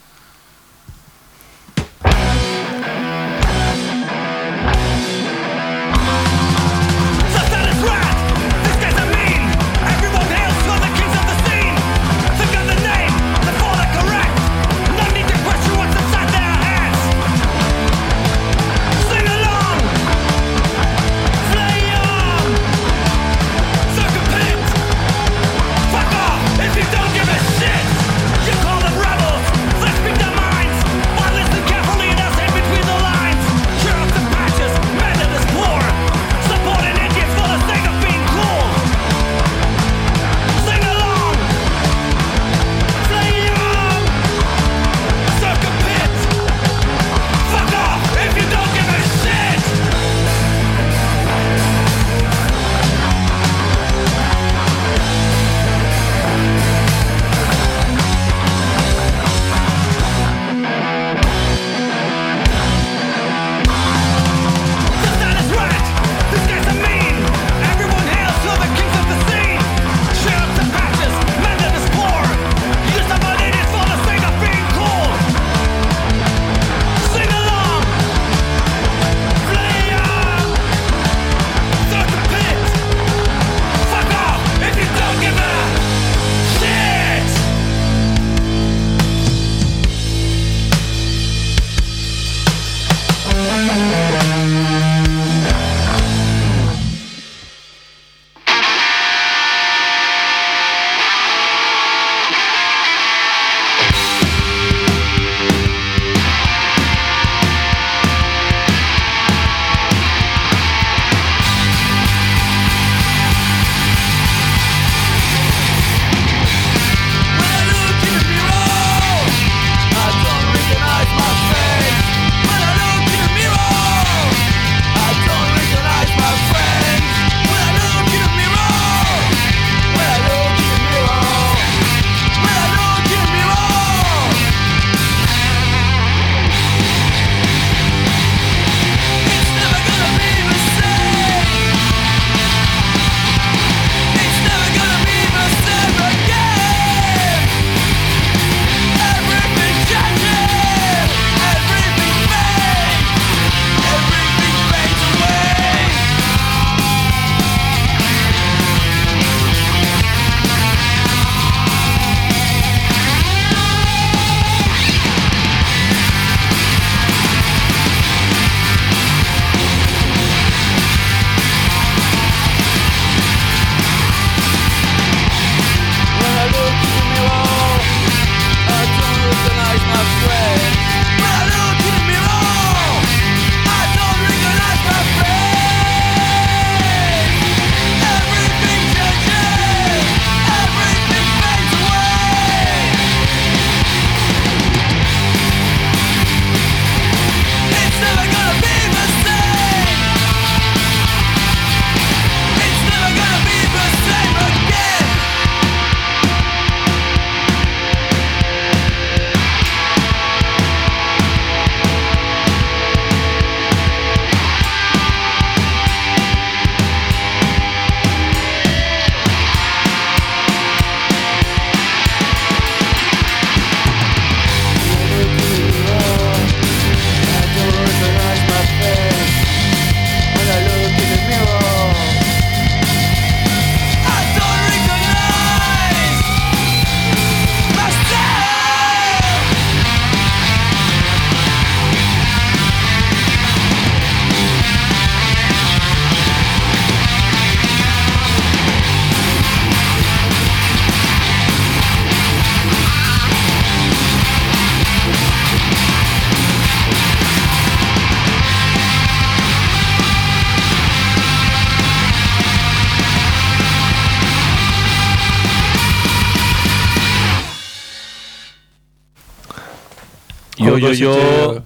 Yo,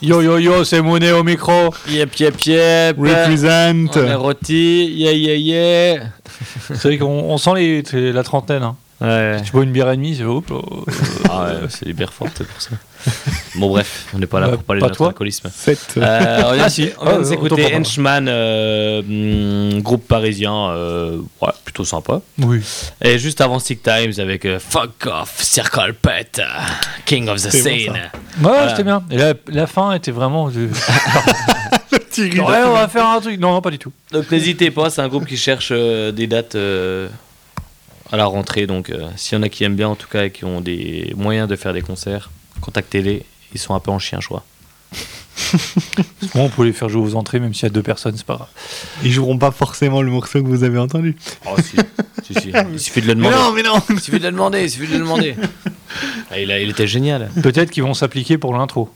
yo, yo. Yo c'est Monet au micro. Yep, yep, yep. Represent. On est rôti. Yeah, yeah, yeah. C'est vrai qu'on on sent les, la trentaine. Hein. Ouais. Tu bois une bière et demie, c'est. Ah ouais, c'est les bières fortes, pour ça. [LAUGHS] Bon, bref, on n'est pas là Ouais, pour parler de notre alcoolisme. 7. Euh, on vient, si. on vient de euh, s'écouter. Henchman, euh, hum, groupe parisien, euh, ouais, plutôt sympa. Oui. Et juste avant Sick Times avec euh, Fuck Off, Circle Pet, euh, King of the C'est bon, Scene. Ouais, c'était bien. Et la, la fin était vraiment. [LAUGHS] [LAUGHS] Thierry. Ouais, on va faire un truc. Non, non, pas du tout. Donc n'hésitez pas, c'est un groupe qui cherche euh, des dates euh, à la rentrée. Donc euh, s'il y en a qui aiment bien en tout cas et qui ont des moyens de faire des concerts, contactez-les. Ils sont un peu en chien, je crois. [LAUGHS] Bon, on peut les faire jouer aux entrées, même s'il y a deux personnes, c'est pas grave. Ils joueront pas forcément le morceau que vous avez entendu. Oh si, [LAUGHS] si, si. Il suffit de le Mais demander. non, mais non Il suffit de le demander, il suffit de le demander. [LAUGHS] Ah, il, a- il était génial. Peut-être qu'ils vont s'appliquer pour l'intro.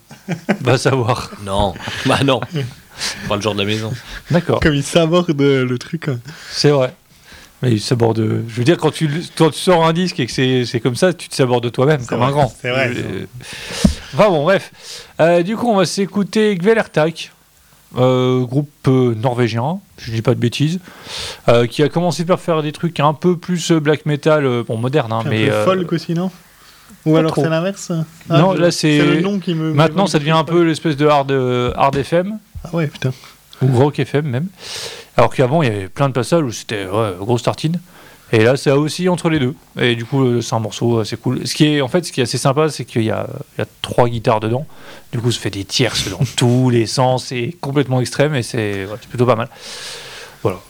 Va savoir. Non, bah non. Pas le genre de la maison. D'accord. Comme ils sabordent le truc. hein. C'est vrai. Mais il s'aborde. Je veux dire, quand tu, quand tu sors un disque et que c'est comme ça, tu te sabordes toi-même, comme vrai, un grand. c'est vrai. Euh, Enfin bon, bref. Euh, du coup, on va s'écouter Gvelertak, euh, groupe euh, norvégien, je dis pas de bêtises, qui a commencé par faire des trucs un peu plus black metal, bon, moderne, hein, Un mais. peu folk aussi, non? Ou alors c'est l'inverse? Non, je- là, c'est- le nom qui me. Maintenant, ça devient un peu l'espèce de hard, hard FM, Ah ouais, putain. ou rock FM même. Alors qu'avant, il y avait plein de passages où c'était ouais, grosse tartine. Et là, c'est aussi entre les deux. Et du coup, euh, c'est un morceau assez cool. Ce qui est, en fait, ce qui est assez sympa, c'est qu'il y a, il y a trois guitares dedans. Du coup, ça fait des tierces dans [LAUGHS] tous les sens. C'est complètement extrême et c'est ouais, plutôt pas mal.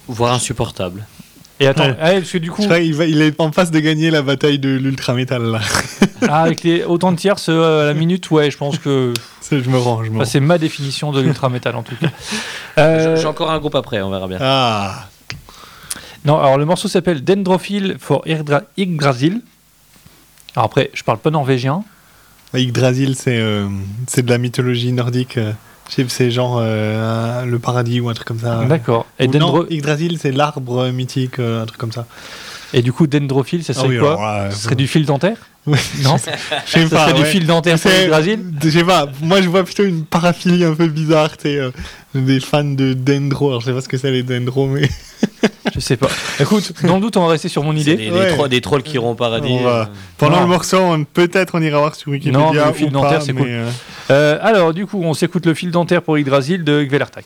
Voire insupportable. Et attends, Ouais. ah, parce que du coup, va- il est en face de gagner la bataille de l'ultra metal là. [LAUGHS] ah, avec les, autant de tierces euh, à la minute, ouais, je pense que [LAUGHS] je me range, je me enfin, range. c'est ma définition de l'ultra metal en tout cas. [LAUGHS] Euh, J'ai encore un groupe après, on verra bien. Ah Non, alors le morceau s'appelle Dendrophile for Yggdra- Yggdrasil. Alors après, je parle pas norvégien. Yggdrasil, c'est euh, c'est de la mythologie nordique. C'est genre euh, le paradis ou un truc comme ça. D'accord. Et, Ou non, Dendro- Yggdrasil, c'est l'arbre mythique, euh, un truc comme ça. et du coup, Dendrophile, ça Ah serait oui, quoi là, Ce serait du fil dentaire [LAUGHS] Ouais. Non Je sais Ça pas, serait du fil dentaire pour C'est- Yggdrasil Je sais pas, moi je vois plutôt une paraphilie un peu bizarre, tu sais, euh, des fans de dendro. Alors je sais pas ce que c'est les dendros, mais [LAUGHS] Je sais pas. Écoute, dans le doute, on va rester sur mon idée. des, Ouais. des, tro- des trolls qui iront au paradis. Va- euh, pendant Non. le morceau, peut-être on ira voir sur Wikipédia. Non, mais le fil dentaire, c'est cool. euh, Euh, alors, du coup, on s'écoute le fil dentaire pour Yggdrasil de Gvelertak.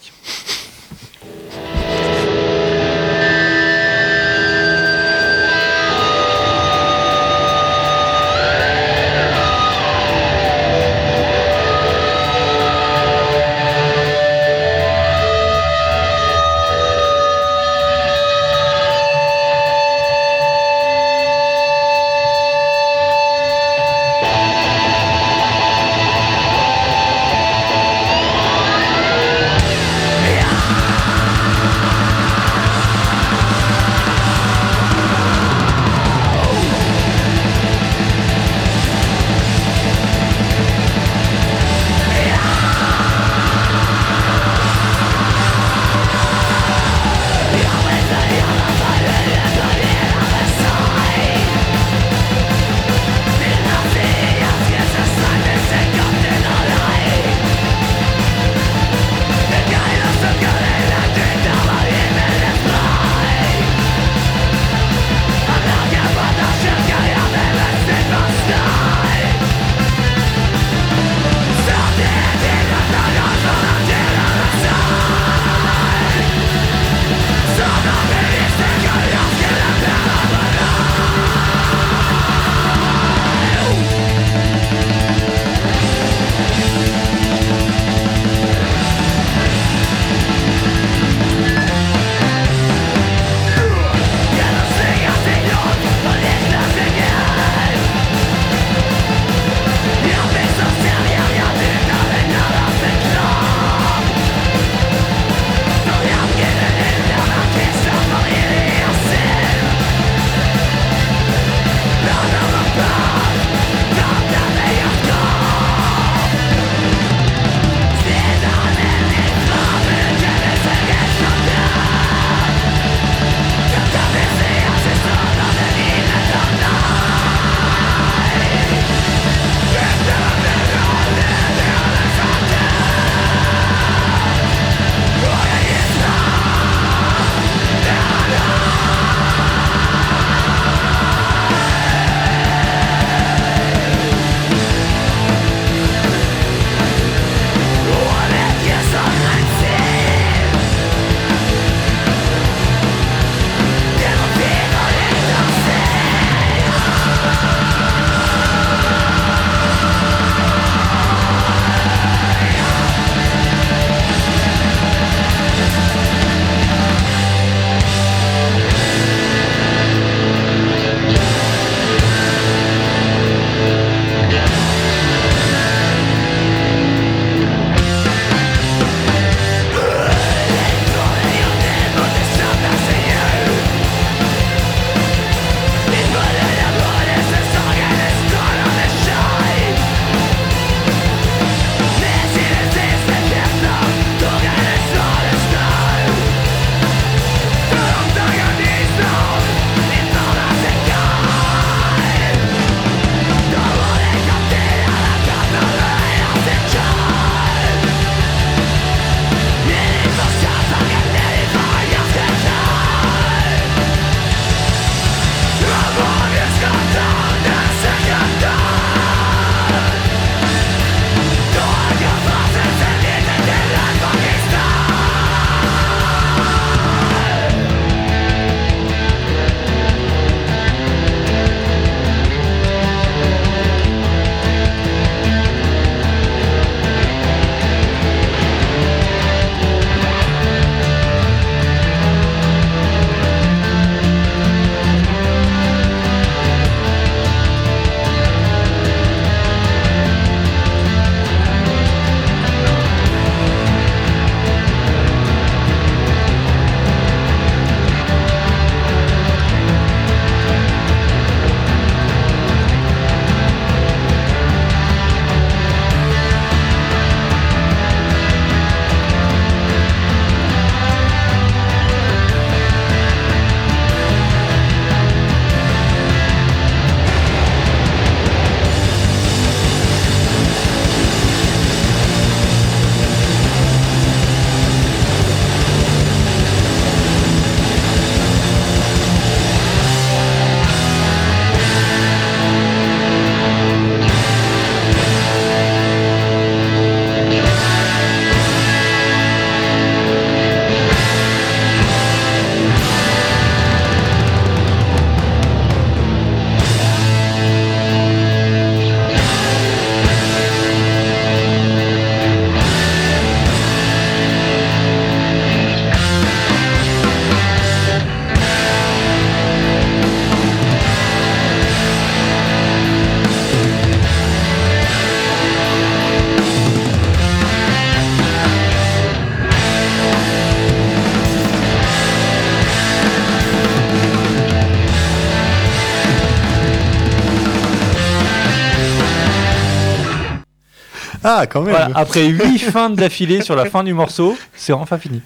Ah, quand même. Voilà, après 8 [LAUGHS] fins d'affilée sur la fin du morceau, c'est enfin fini.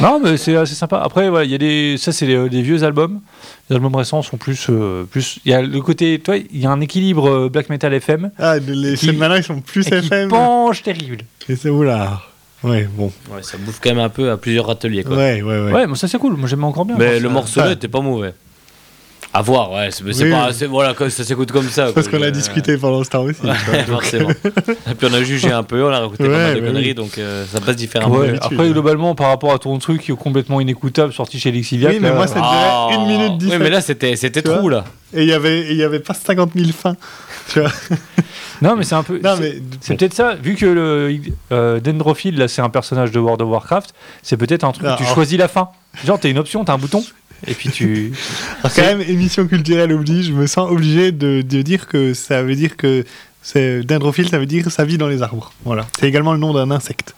Non, mais c'est assez sympa. Après, voilà, il y a des, ça c'est les- des vieux albums. Les albums récents sont plus, euh, plus. Il y a le côté, toi, il y a un équilibre euh, black metal FM Ah, les Qui- chaînes maintenant, ils sont plus et qui FM. penche terrible. Et c'est oula. Ouais, bon. Ouais, ça bouffe quand même un peu à plusieurs râteliers. Quoi. Ouais, ouais, ouais. Ouais, mais ça c'est cool. Moi j'aime encore bien. Mais le morceau là était pas mauvais. À voir, ouais. C'est Oui. pas. Voilà, ça s'écoute comme ça. Parce qu'on a Euh, discuté pendant ce temps aussi. Ouais, forcément. Et puis on a jugé un peu, on a raconté Ouais, pas mal de bah conneries, oui. donc euh, ça passe différemment. Après globalement par rapport à ton truc qui est complètement inécoutable sorti chez Lexiviac. Oui, mais là, moi, ça Ah. durait 1 minute 17. Oui, mais là c'était c'était trou là. Et il y avait, et il y avait pas 50 000 fins. [LAUGHS] Tu vois Non mais c'est un peu. Non, c'est- mais. C'est peut-être ça, vu que le euh, Dendrophile, là, c'est un personnage de World of Warcraft, c'est peut-être un truc Ah, où tu oh. choisis la fin. Genre, t'as une option, t'as un bouton, et puis tu. [LAUGHS] Alors, quand même, émission culturelle oblige, je me sens obligé de, de dire que ça veut dire que c'est dendrophile, ça veut dire ça vit dans les arbres. Voilà. C'est également le nom d'un insecte.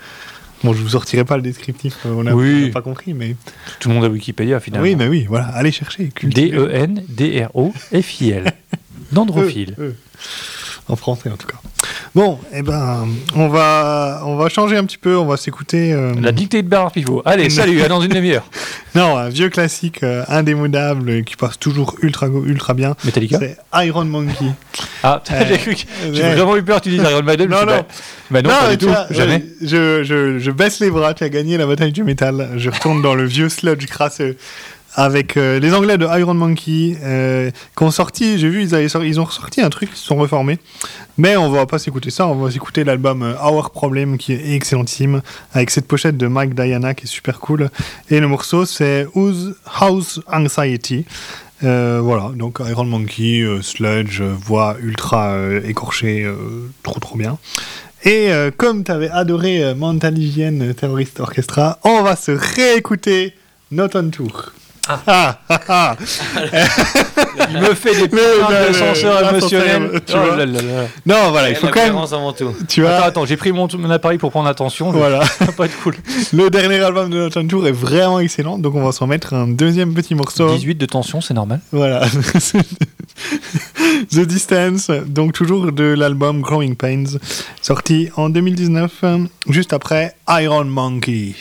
Bon, je vous sortirai pas le descriptif, on a, Oui. on a pas compris, mais. Tout le monde a Wikipédia finalement. Oui, mais oui, voilà, allez chercher. D-E-N-D-R-O-F-I-L. [LAUGHS] Dendrophile. Euh, euh. En français, en tout cas. Bon, eh ben, on va, on va changer un petit peu, on va s'écouter. euh, La dictée de Bernard Pivot. Allez, [LAUGHS] salut, à dans une demi-heure. Non, un vieux classique euh, indémodable qui passe toujours ultra, ultra bien. Metallica C'est Iron Monkey. Ah, [LAUGHS] j'ai cru que. J'ai ouais. vraiment eu peur que tu dises Iron Maiden. Non, non. Bah, non, pas du tu tout, jamais. Je, je, je baisse les bras, tu as gagné la bataille du métal. Je retourne dans le vieux sludge crasseux. Avec euh, les Anglais de Iron Monkey, euh, qui ont sorti, j'ai vu, ils, sorti- ont ressorti un truc, ils se sont reformés. Mais on va pas s'écouter ça, on va s'écouter l'album euh, Our Problem, qui est excellentissime, avec cette pochette de Mike Diana, qui est super cool. Et le morceau, c'est Who's House Anxiety? Euh, voilà, donc Iron Monkey, euh, sludge, voix ultra écorchée, trop trop bien. Et comme tu avais adoré Mental Hygiene Terrorist Orchestra, on va se réécouter Not on Tour. Ah, ah, ah. Il me fait des putains d'ascenseurs émotionnels. tu Oh vois. là là là. Non, voilà, il Et faut quand même. avant tout. Tu vois, Attends, attends, j'ai pris mon, mon appareil pour prendre attention. voilà. Ça [LAUGHS] va pas être cool. Le dernier album de Not on Tour est vraiment excellent, donc on va s'en mettre un deuxième petit morceau. 18 de tension, c'est normal. Voilà. [LAUGHS] The Distance, donc toujours de l'album Growing Pains, sorti en 2019, euh, juste après Iron Monkey.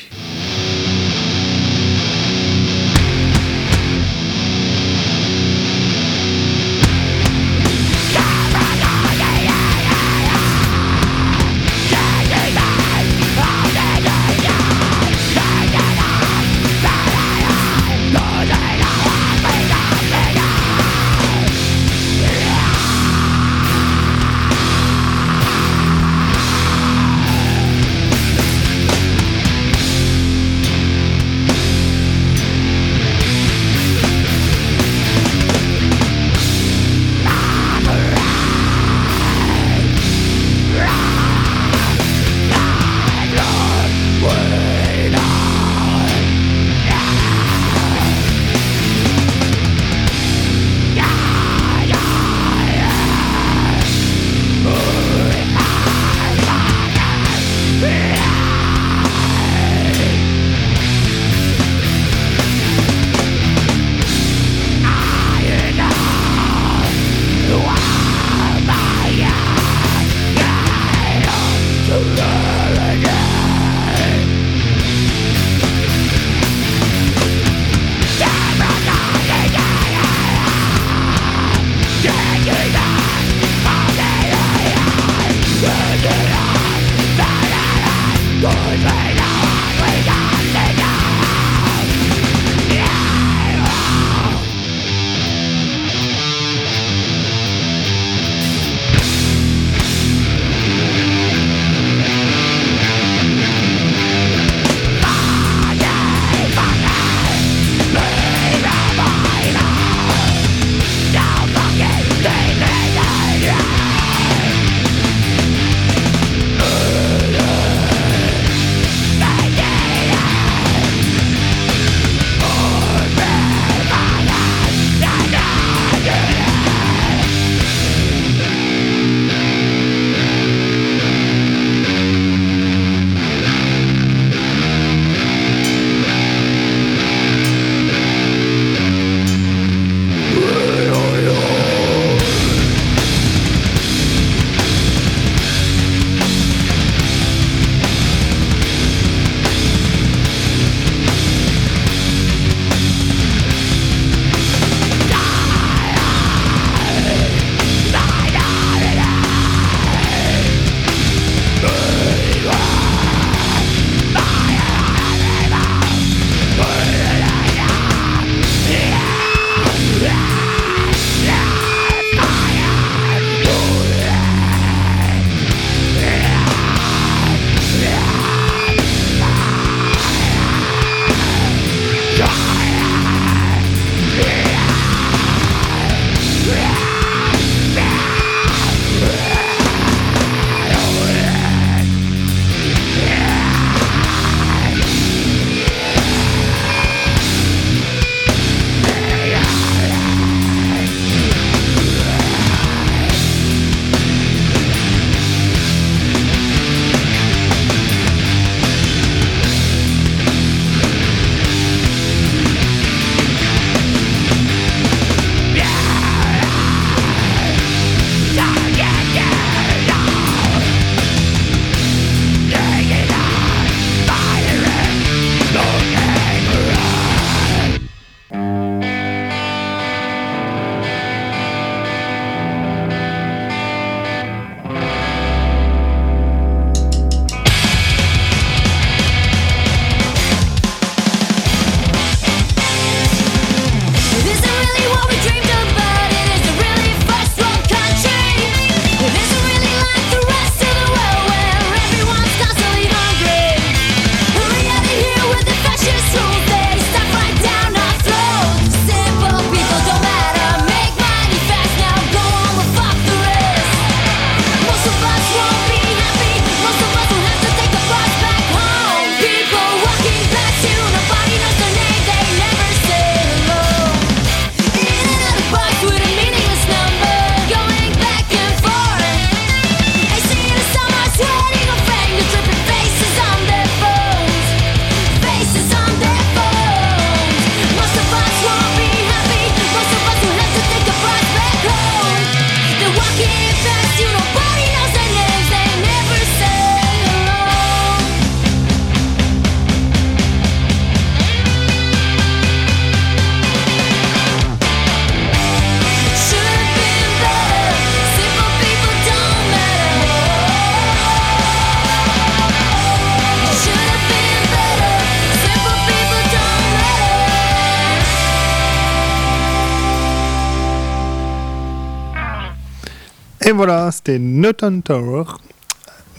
Voilà, c'était Not on Tower,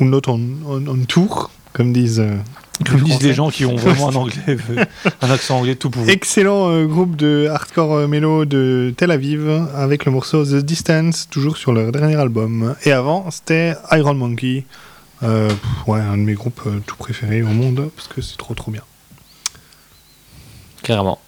ou Not on, on- on Tour, comme disent. euh, Comme disent les gens qui ont vraiment un anglais, [LAUGHS] un accent anglais tout pourri. Excellent euh, groupe de hardcore euh, mélo de Tel Aviv avec le morceau The Distance, toujours sur leur dernier album. Et avant, c'était Iron Monkey, euh, pff, ouais, un de mes groupes euh, tout préférés au monde parce que c'est trop trop bien. Carrément.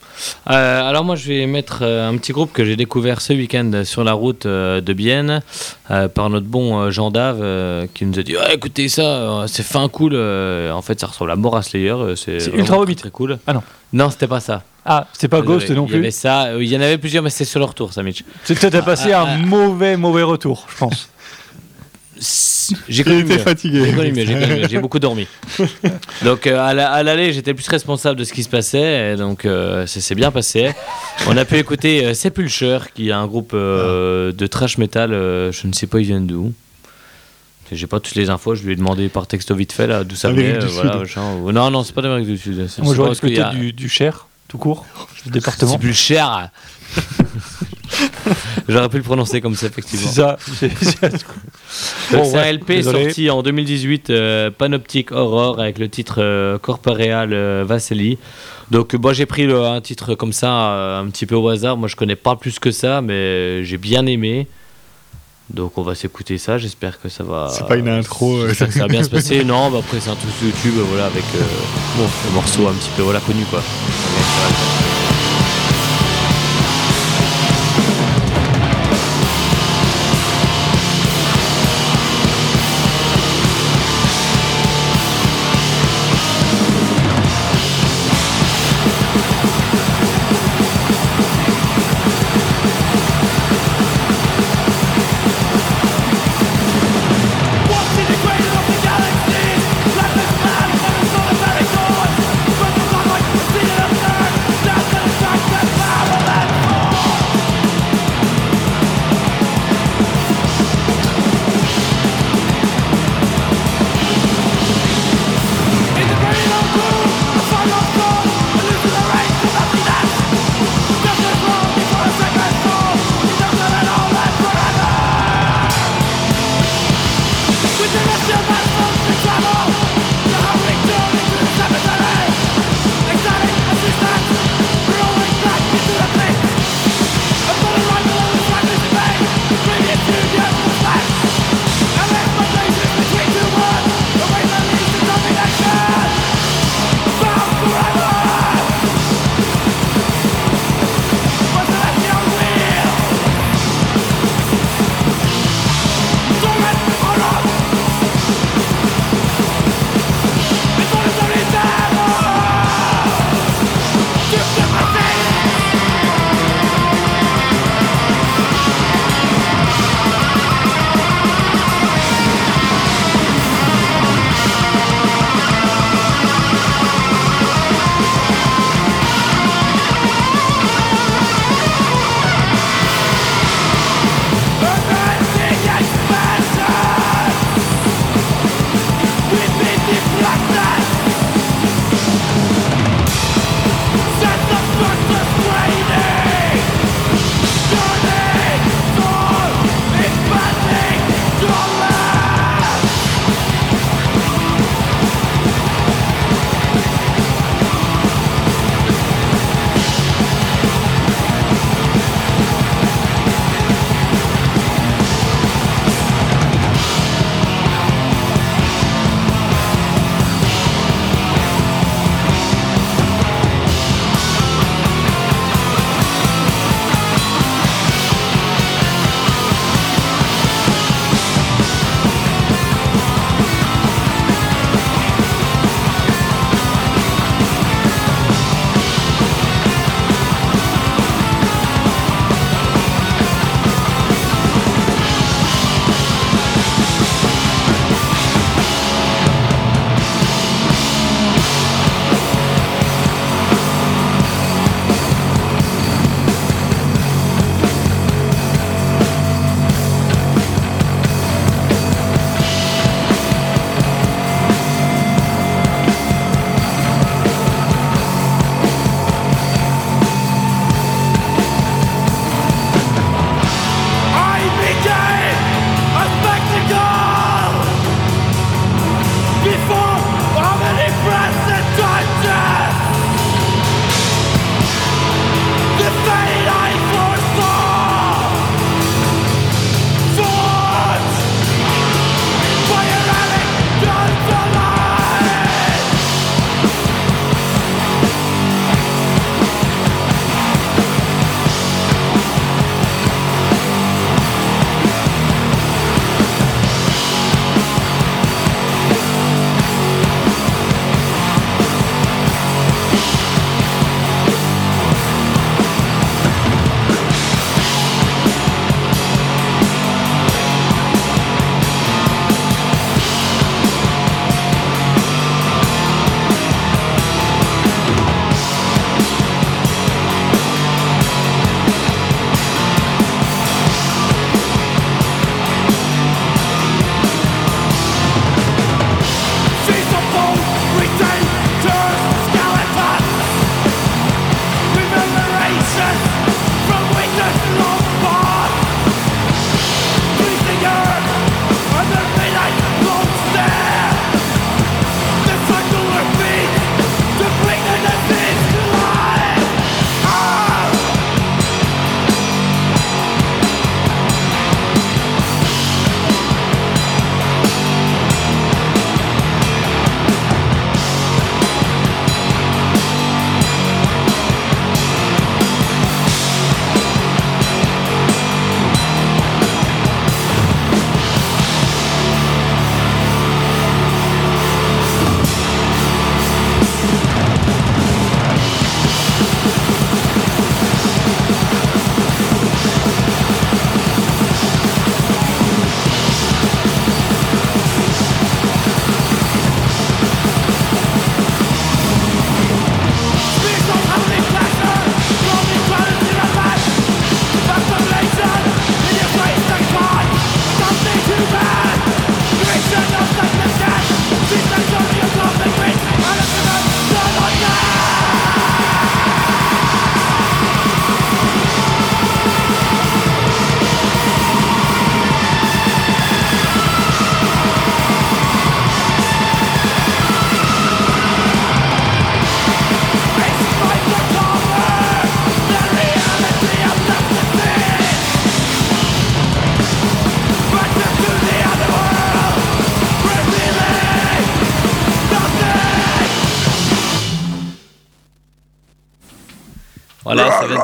Euh, alors moi je vais mettre euh, un petit groupe que j'ai découvert ce week-end sur la route euh, de Bienne euh, par notre bon Jean Dave euh, qui nous a dit Ah, écoutez ça c'est fin cool en fait ça ressemble à Mora Slayer c'est C'est Ultra très, Hobbit. très cool Ah non. non c'était pas ça Ah, c'est pas Ghost non il y avait plus. ça il y en avait plusieurs mais c'était sur leur tour ça Mitch C'est que t'as [LAUGHS] passé Ah, un mauvais, mauvais retour, je pense. J'ai connu mieux fatigué. J'ai connu mieux, beaucoup dormi. [LAUGHS] Donc euh, à la- à l'aller, j'étais plus responsable de ce qui se passait, et donc euh, ça s'est bien passé. On a pu écouter euh, Sepulture, qui est un groupe euh, de trash metal, euh, je ne sais pas ils viennent d'où. J'ai pas toutes les infos, je lui ai demandé par texto vite fait là d'où ça venait. Voilà, Non, non, c'est pas d'Amérique du Sud. c'est- Moi, c'est j'aurais écouté a- du, du Cher, tout court, le [LAUGHS] département. C'est plus cher. J'aurais pu le prononcer comme ça, effectivement. C'est ça. [LAUGHS] Bon, c'est un ouais, LP désolé. sorti en 2018, euh, Panoptic Horror, avec le titre euh, Corporeal euh, Vasily. Donc, euh, moi, j'ai pris le- un titre comme ça, euh, un petit peu au hasard. Moi, je connais pas plus que ça, mais j'ai bien aimé. Donc, on va s'écouter ça. J'espère que ça va. C'est pas une intro, euh, ça va bien se [LAUGHS] passer. Non, bah, après, c'est un truc sur YouTube, voilà, avec euh, bon, un morceau un petit peu voilà, connu, quoi.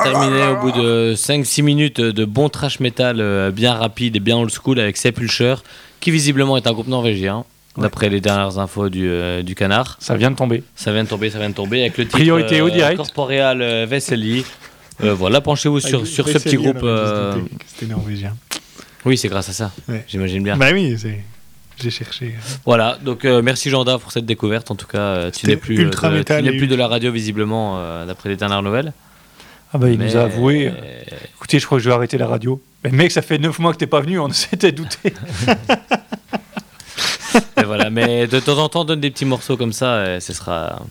Terminer au bout de 5-6 minutes de bon trash metal euh, bien rapide et bien old school avec Sepulture, qui visiblement est un groupe norvégien, d'après les dernières infos du, euh, du canard. Ça vient de tomber. Ça vient de tomber, ça vient de tomber avec le titre Priorité au euh, direct. Corporeal Vesely. Euh, voilà, penchez-vous sur, sur ce petit groupe. euh, C'était norvégien. Oui, c'est grâce à ça, Ouais. j'imagine bien. Bah oui, c'est- j'ai cherché. Voilà, donc euh, merci Janda pour cette découverte. En tout cas, euh, tu n'es plus, de, tu plus de la radio visiblement, euh, d'après les dernières nouvelles. Ah bah il nous Mais- a avoué. Écoutez, je crois que je vais arrêter la radio. Mais mec, ça fait 9 mois que t'es pas venu, on [LAUGHS] s'était douté. [LAUGHS] Et voilà, mais de temps en temps, donne des petits morceaux comme ça, et ce sera,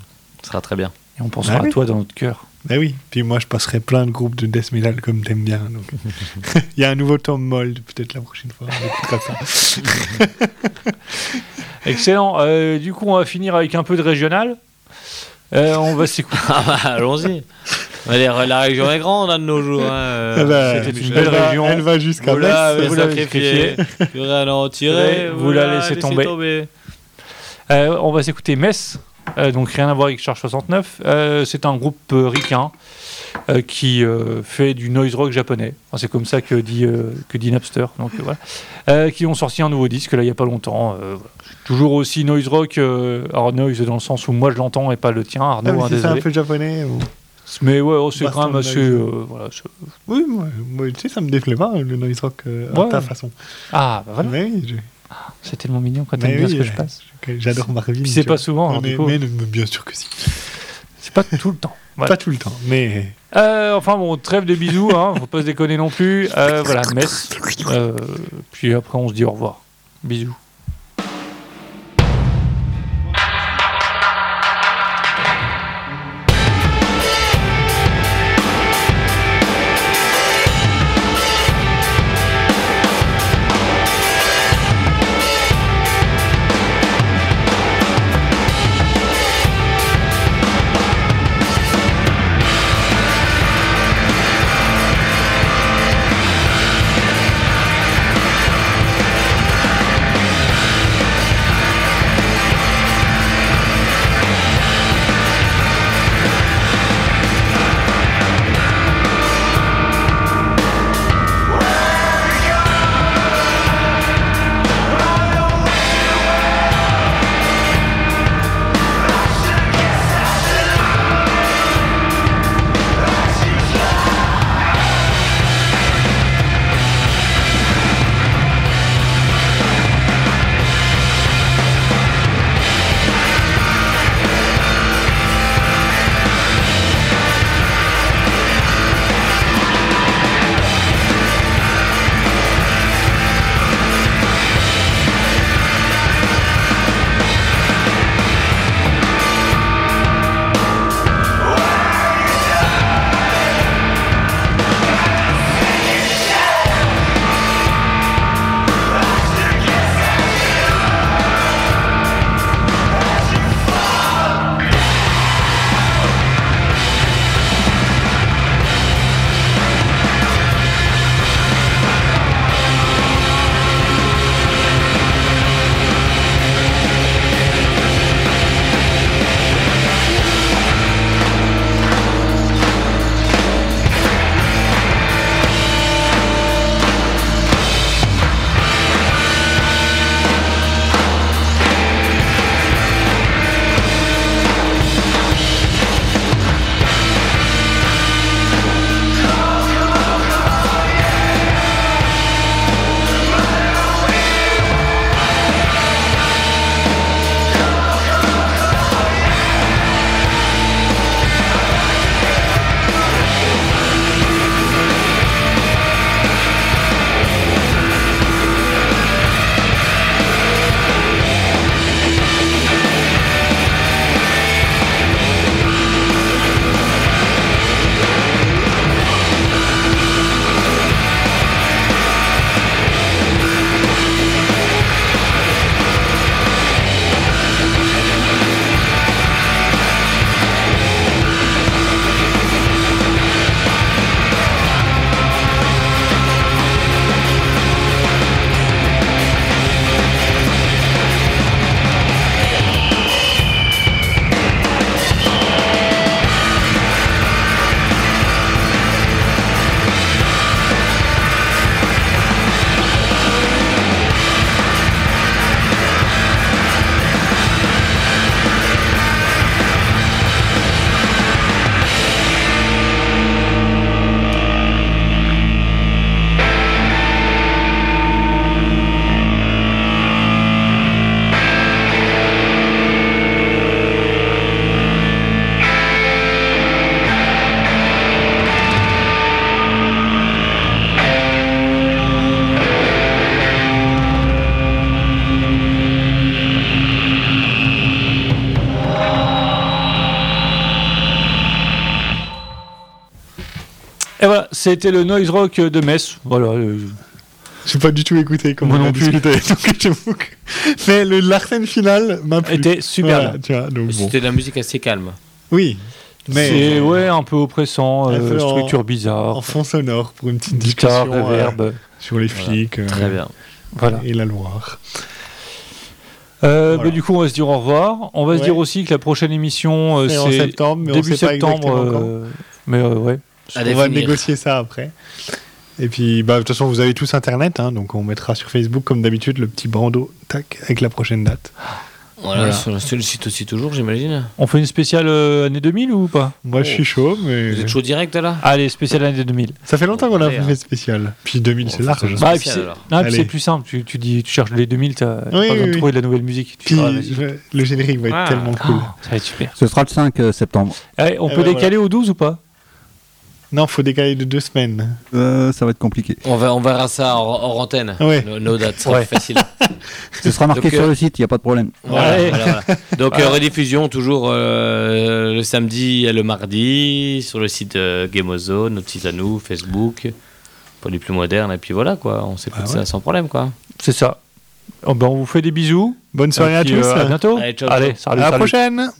ce sera très bien. Et on pensera Ah oui. à toi dans notre cœur. Bah oui, puis moi je passerai plein de groupes de death metal comme t'aimes bien. donc. [LAUGHS] Il y a un nouveau Tom Mold peut-être la prochaine fois. on ça. Excellent. Euh, du coup, on va finir avec un peu de régional. Euh, on va s'écouter. Ah bah, allons-y. Allez, la région est grande hein, de nos jours. hein, euh, Eh ben, c'était une elle belle va- région. Elle va jusqu'à Vous l'avez Metz. vous l'avez sacrifié, plus rien à en tirer, Vous la laissez tomber. Euh, on va s'écouter Metz. Euh, donc rien à voir avec Charge 69. Euh, c'est un groupe euh, ricain euh, qui euh, fait du noise rock japonais. Enfin, c'est comme ça que dit, euh, que dit Napster. Donc, euh, voilà. Euh, qui ont sorti un nouveau disque là il n'y a pas longtemps. Euh, voilà. Toujours aussi noise rock. euh, alors noise dans le sens où moi je l'entends et pas le tien, Ah, Arnaud. mais hein, c'est un peu japonais ou... Mais ouais, oh, c'est quand même assez. euh, voilà, Oui, moi, moi, tu sais, ça me déplaît pas le noise rock euh, à ta façon. Ah, bah voilà. Je- C'est tellement mignon quand t'aimes bien oui, ce que je euh, passe. J'adore Marvin. C'est pas vois. souvent, du coup. mais mais bien sûr que si. C'est pas tout le temps. Voilà. Pas tout le temps, mais Euh, enfin bon, trêve de bisous, hein, faut pas se déconner non plus. Euh, voilà, Metz. Euh, puis après, on se dit au revoir. Bisous. C'était le noise rock de Metz. Voilà. euh, J'ai pas du tout écouté comment Moi on a non plus. discuté. [LAUGHS] donc Mais le Larsen final m'a plu. était super Voilà, bien. bon. C'était de la musique assez calme. Oui, mais C'est ouais, un peu oppressant, euh, en- structure bizarre, en fond sonore pour une petite guitare, discussion euh, sur les flics euh, Très bien. Voilà. et la Loire. Euh, Voilà. bah, du coup, on va se dire au revoir. On va se dire aussi que la prochaine émission, euh, C'est septembre, mais début septembre. quand. euh, mais euh, ouais. À on va négocier ça après. Et puis, bah, de toute façon, vous avez tous Internet, hein, donc on mettra sur Facebook, comme d'habitude, le petit bandeau tac, avec la prochaine date. Voilà, Voilà. sur le- sur le site aussi toujours, j'imagine. On fait une spéciale euh, année 2000 ou pas? Moi, je suis chaud, mais Vous êtes chaud direct là? Allez, spéciale année 2000. ça fait longtemps qu'on a fait hein. spécial. Puis 2000, c'est Bon, large. que je- Bah, et puis spécial, c'est alors. non, et puis Allez. c'est plus simple. Tu, tu dis, tu cherches les 2000, t'as t'as Oui, pas besoin oui, trouver de la nouvelle musique. Tu Puis ah, le, générique va être Ah. tellement cool. Oh, ça va être super. Ce sera le 5 euh, septembre. Allez, on peut ben, décaler au 12 ou pas? Non, faut décaler de deux semaines. Euh, ça va être compliqué. On, va, on verra ça en, en antenne. Ouais. Dates, ça va Ouais. facile. [LAUGHS] Ce sera marqué Donc, sur euh, le site, il n'y a pas de problème. Voilà, Ouais. voilà, voilà. [LAUGHS] Donc euh, rediffusion toujours euh, le samedi et le mardi sur le site euh, Gameozone, notre site à nous, Facebook, pour les plus modernes. Et puis voilà quoi, on s'écoute Ah ça sans problème quoi. C'est ça. Oh, ben, on vous fait des bisous. Bonne soirée à tous. euh, à bientôt. Allez, ciao, Allez, ciao. salut, à la salut. prochaine.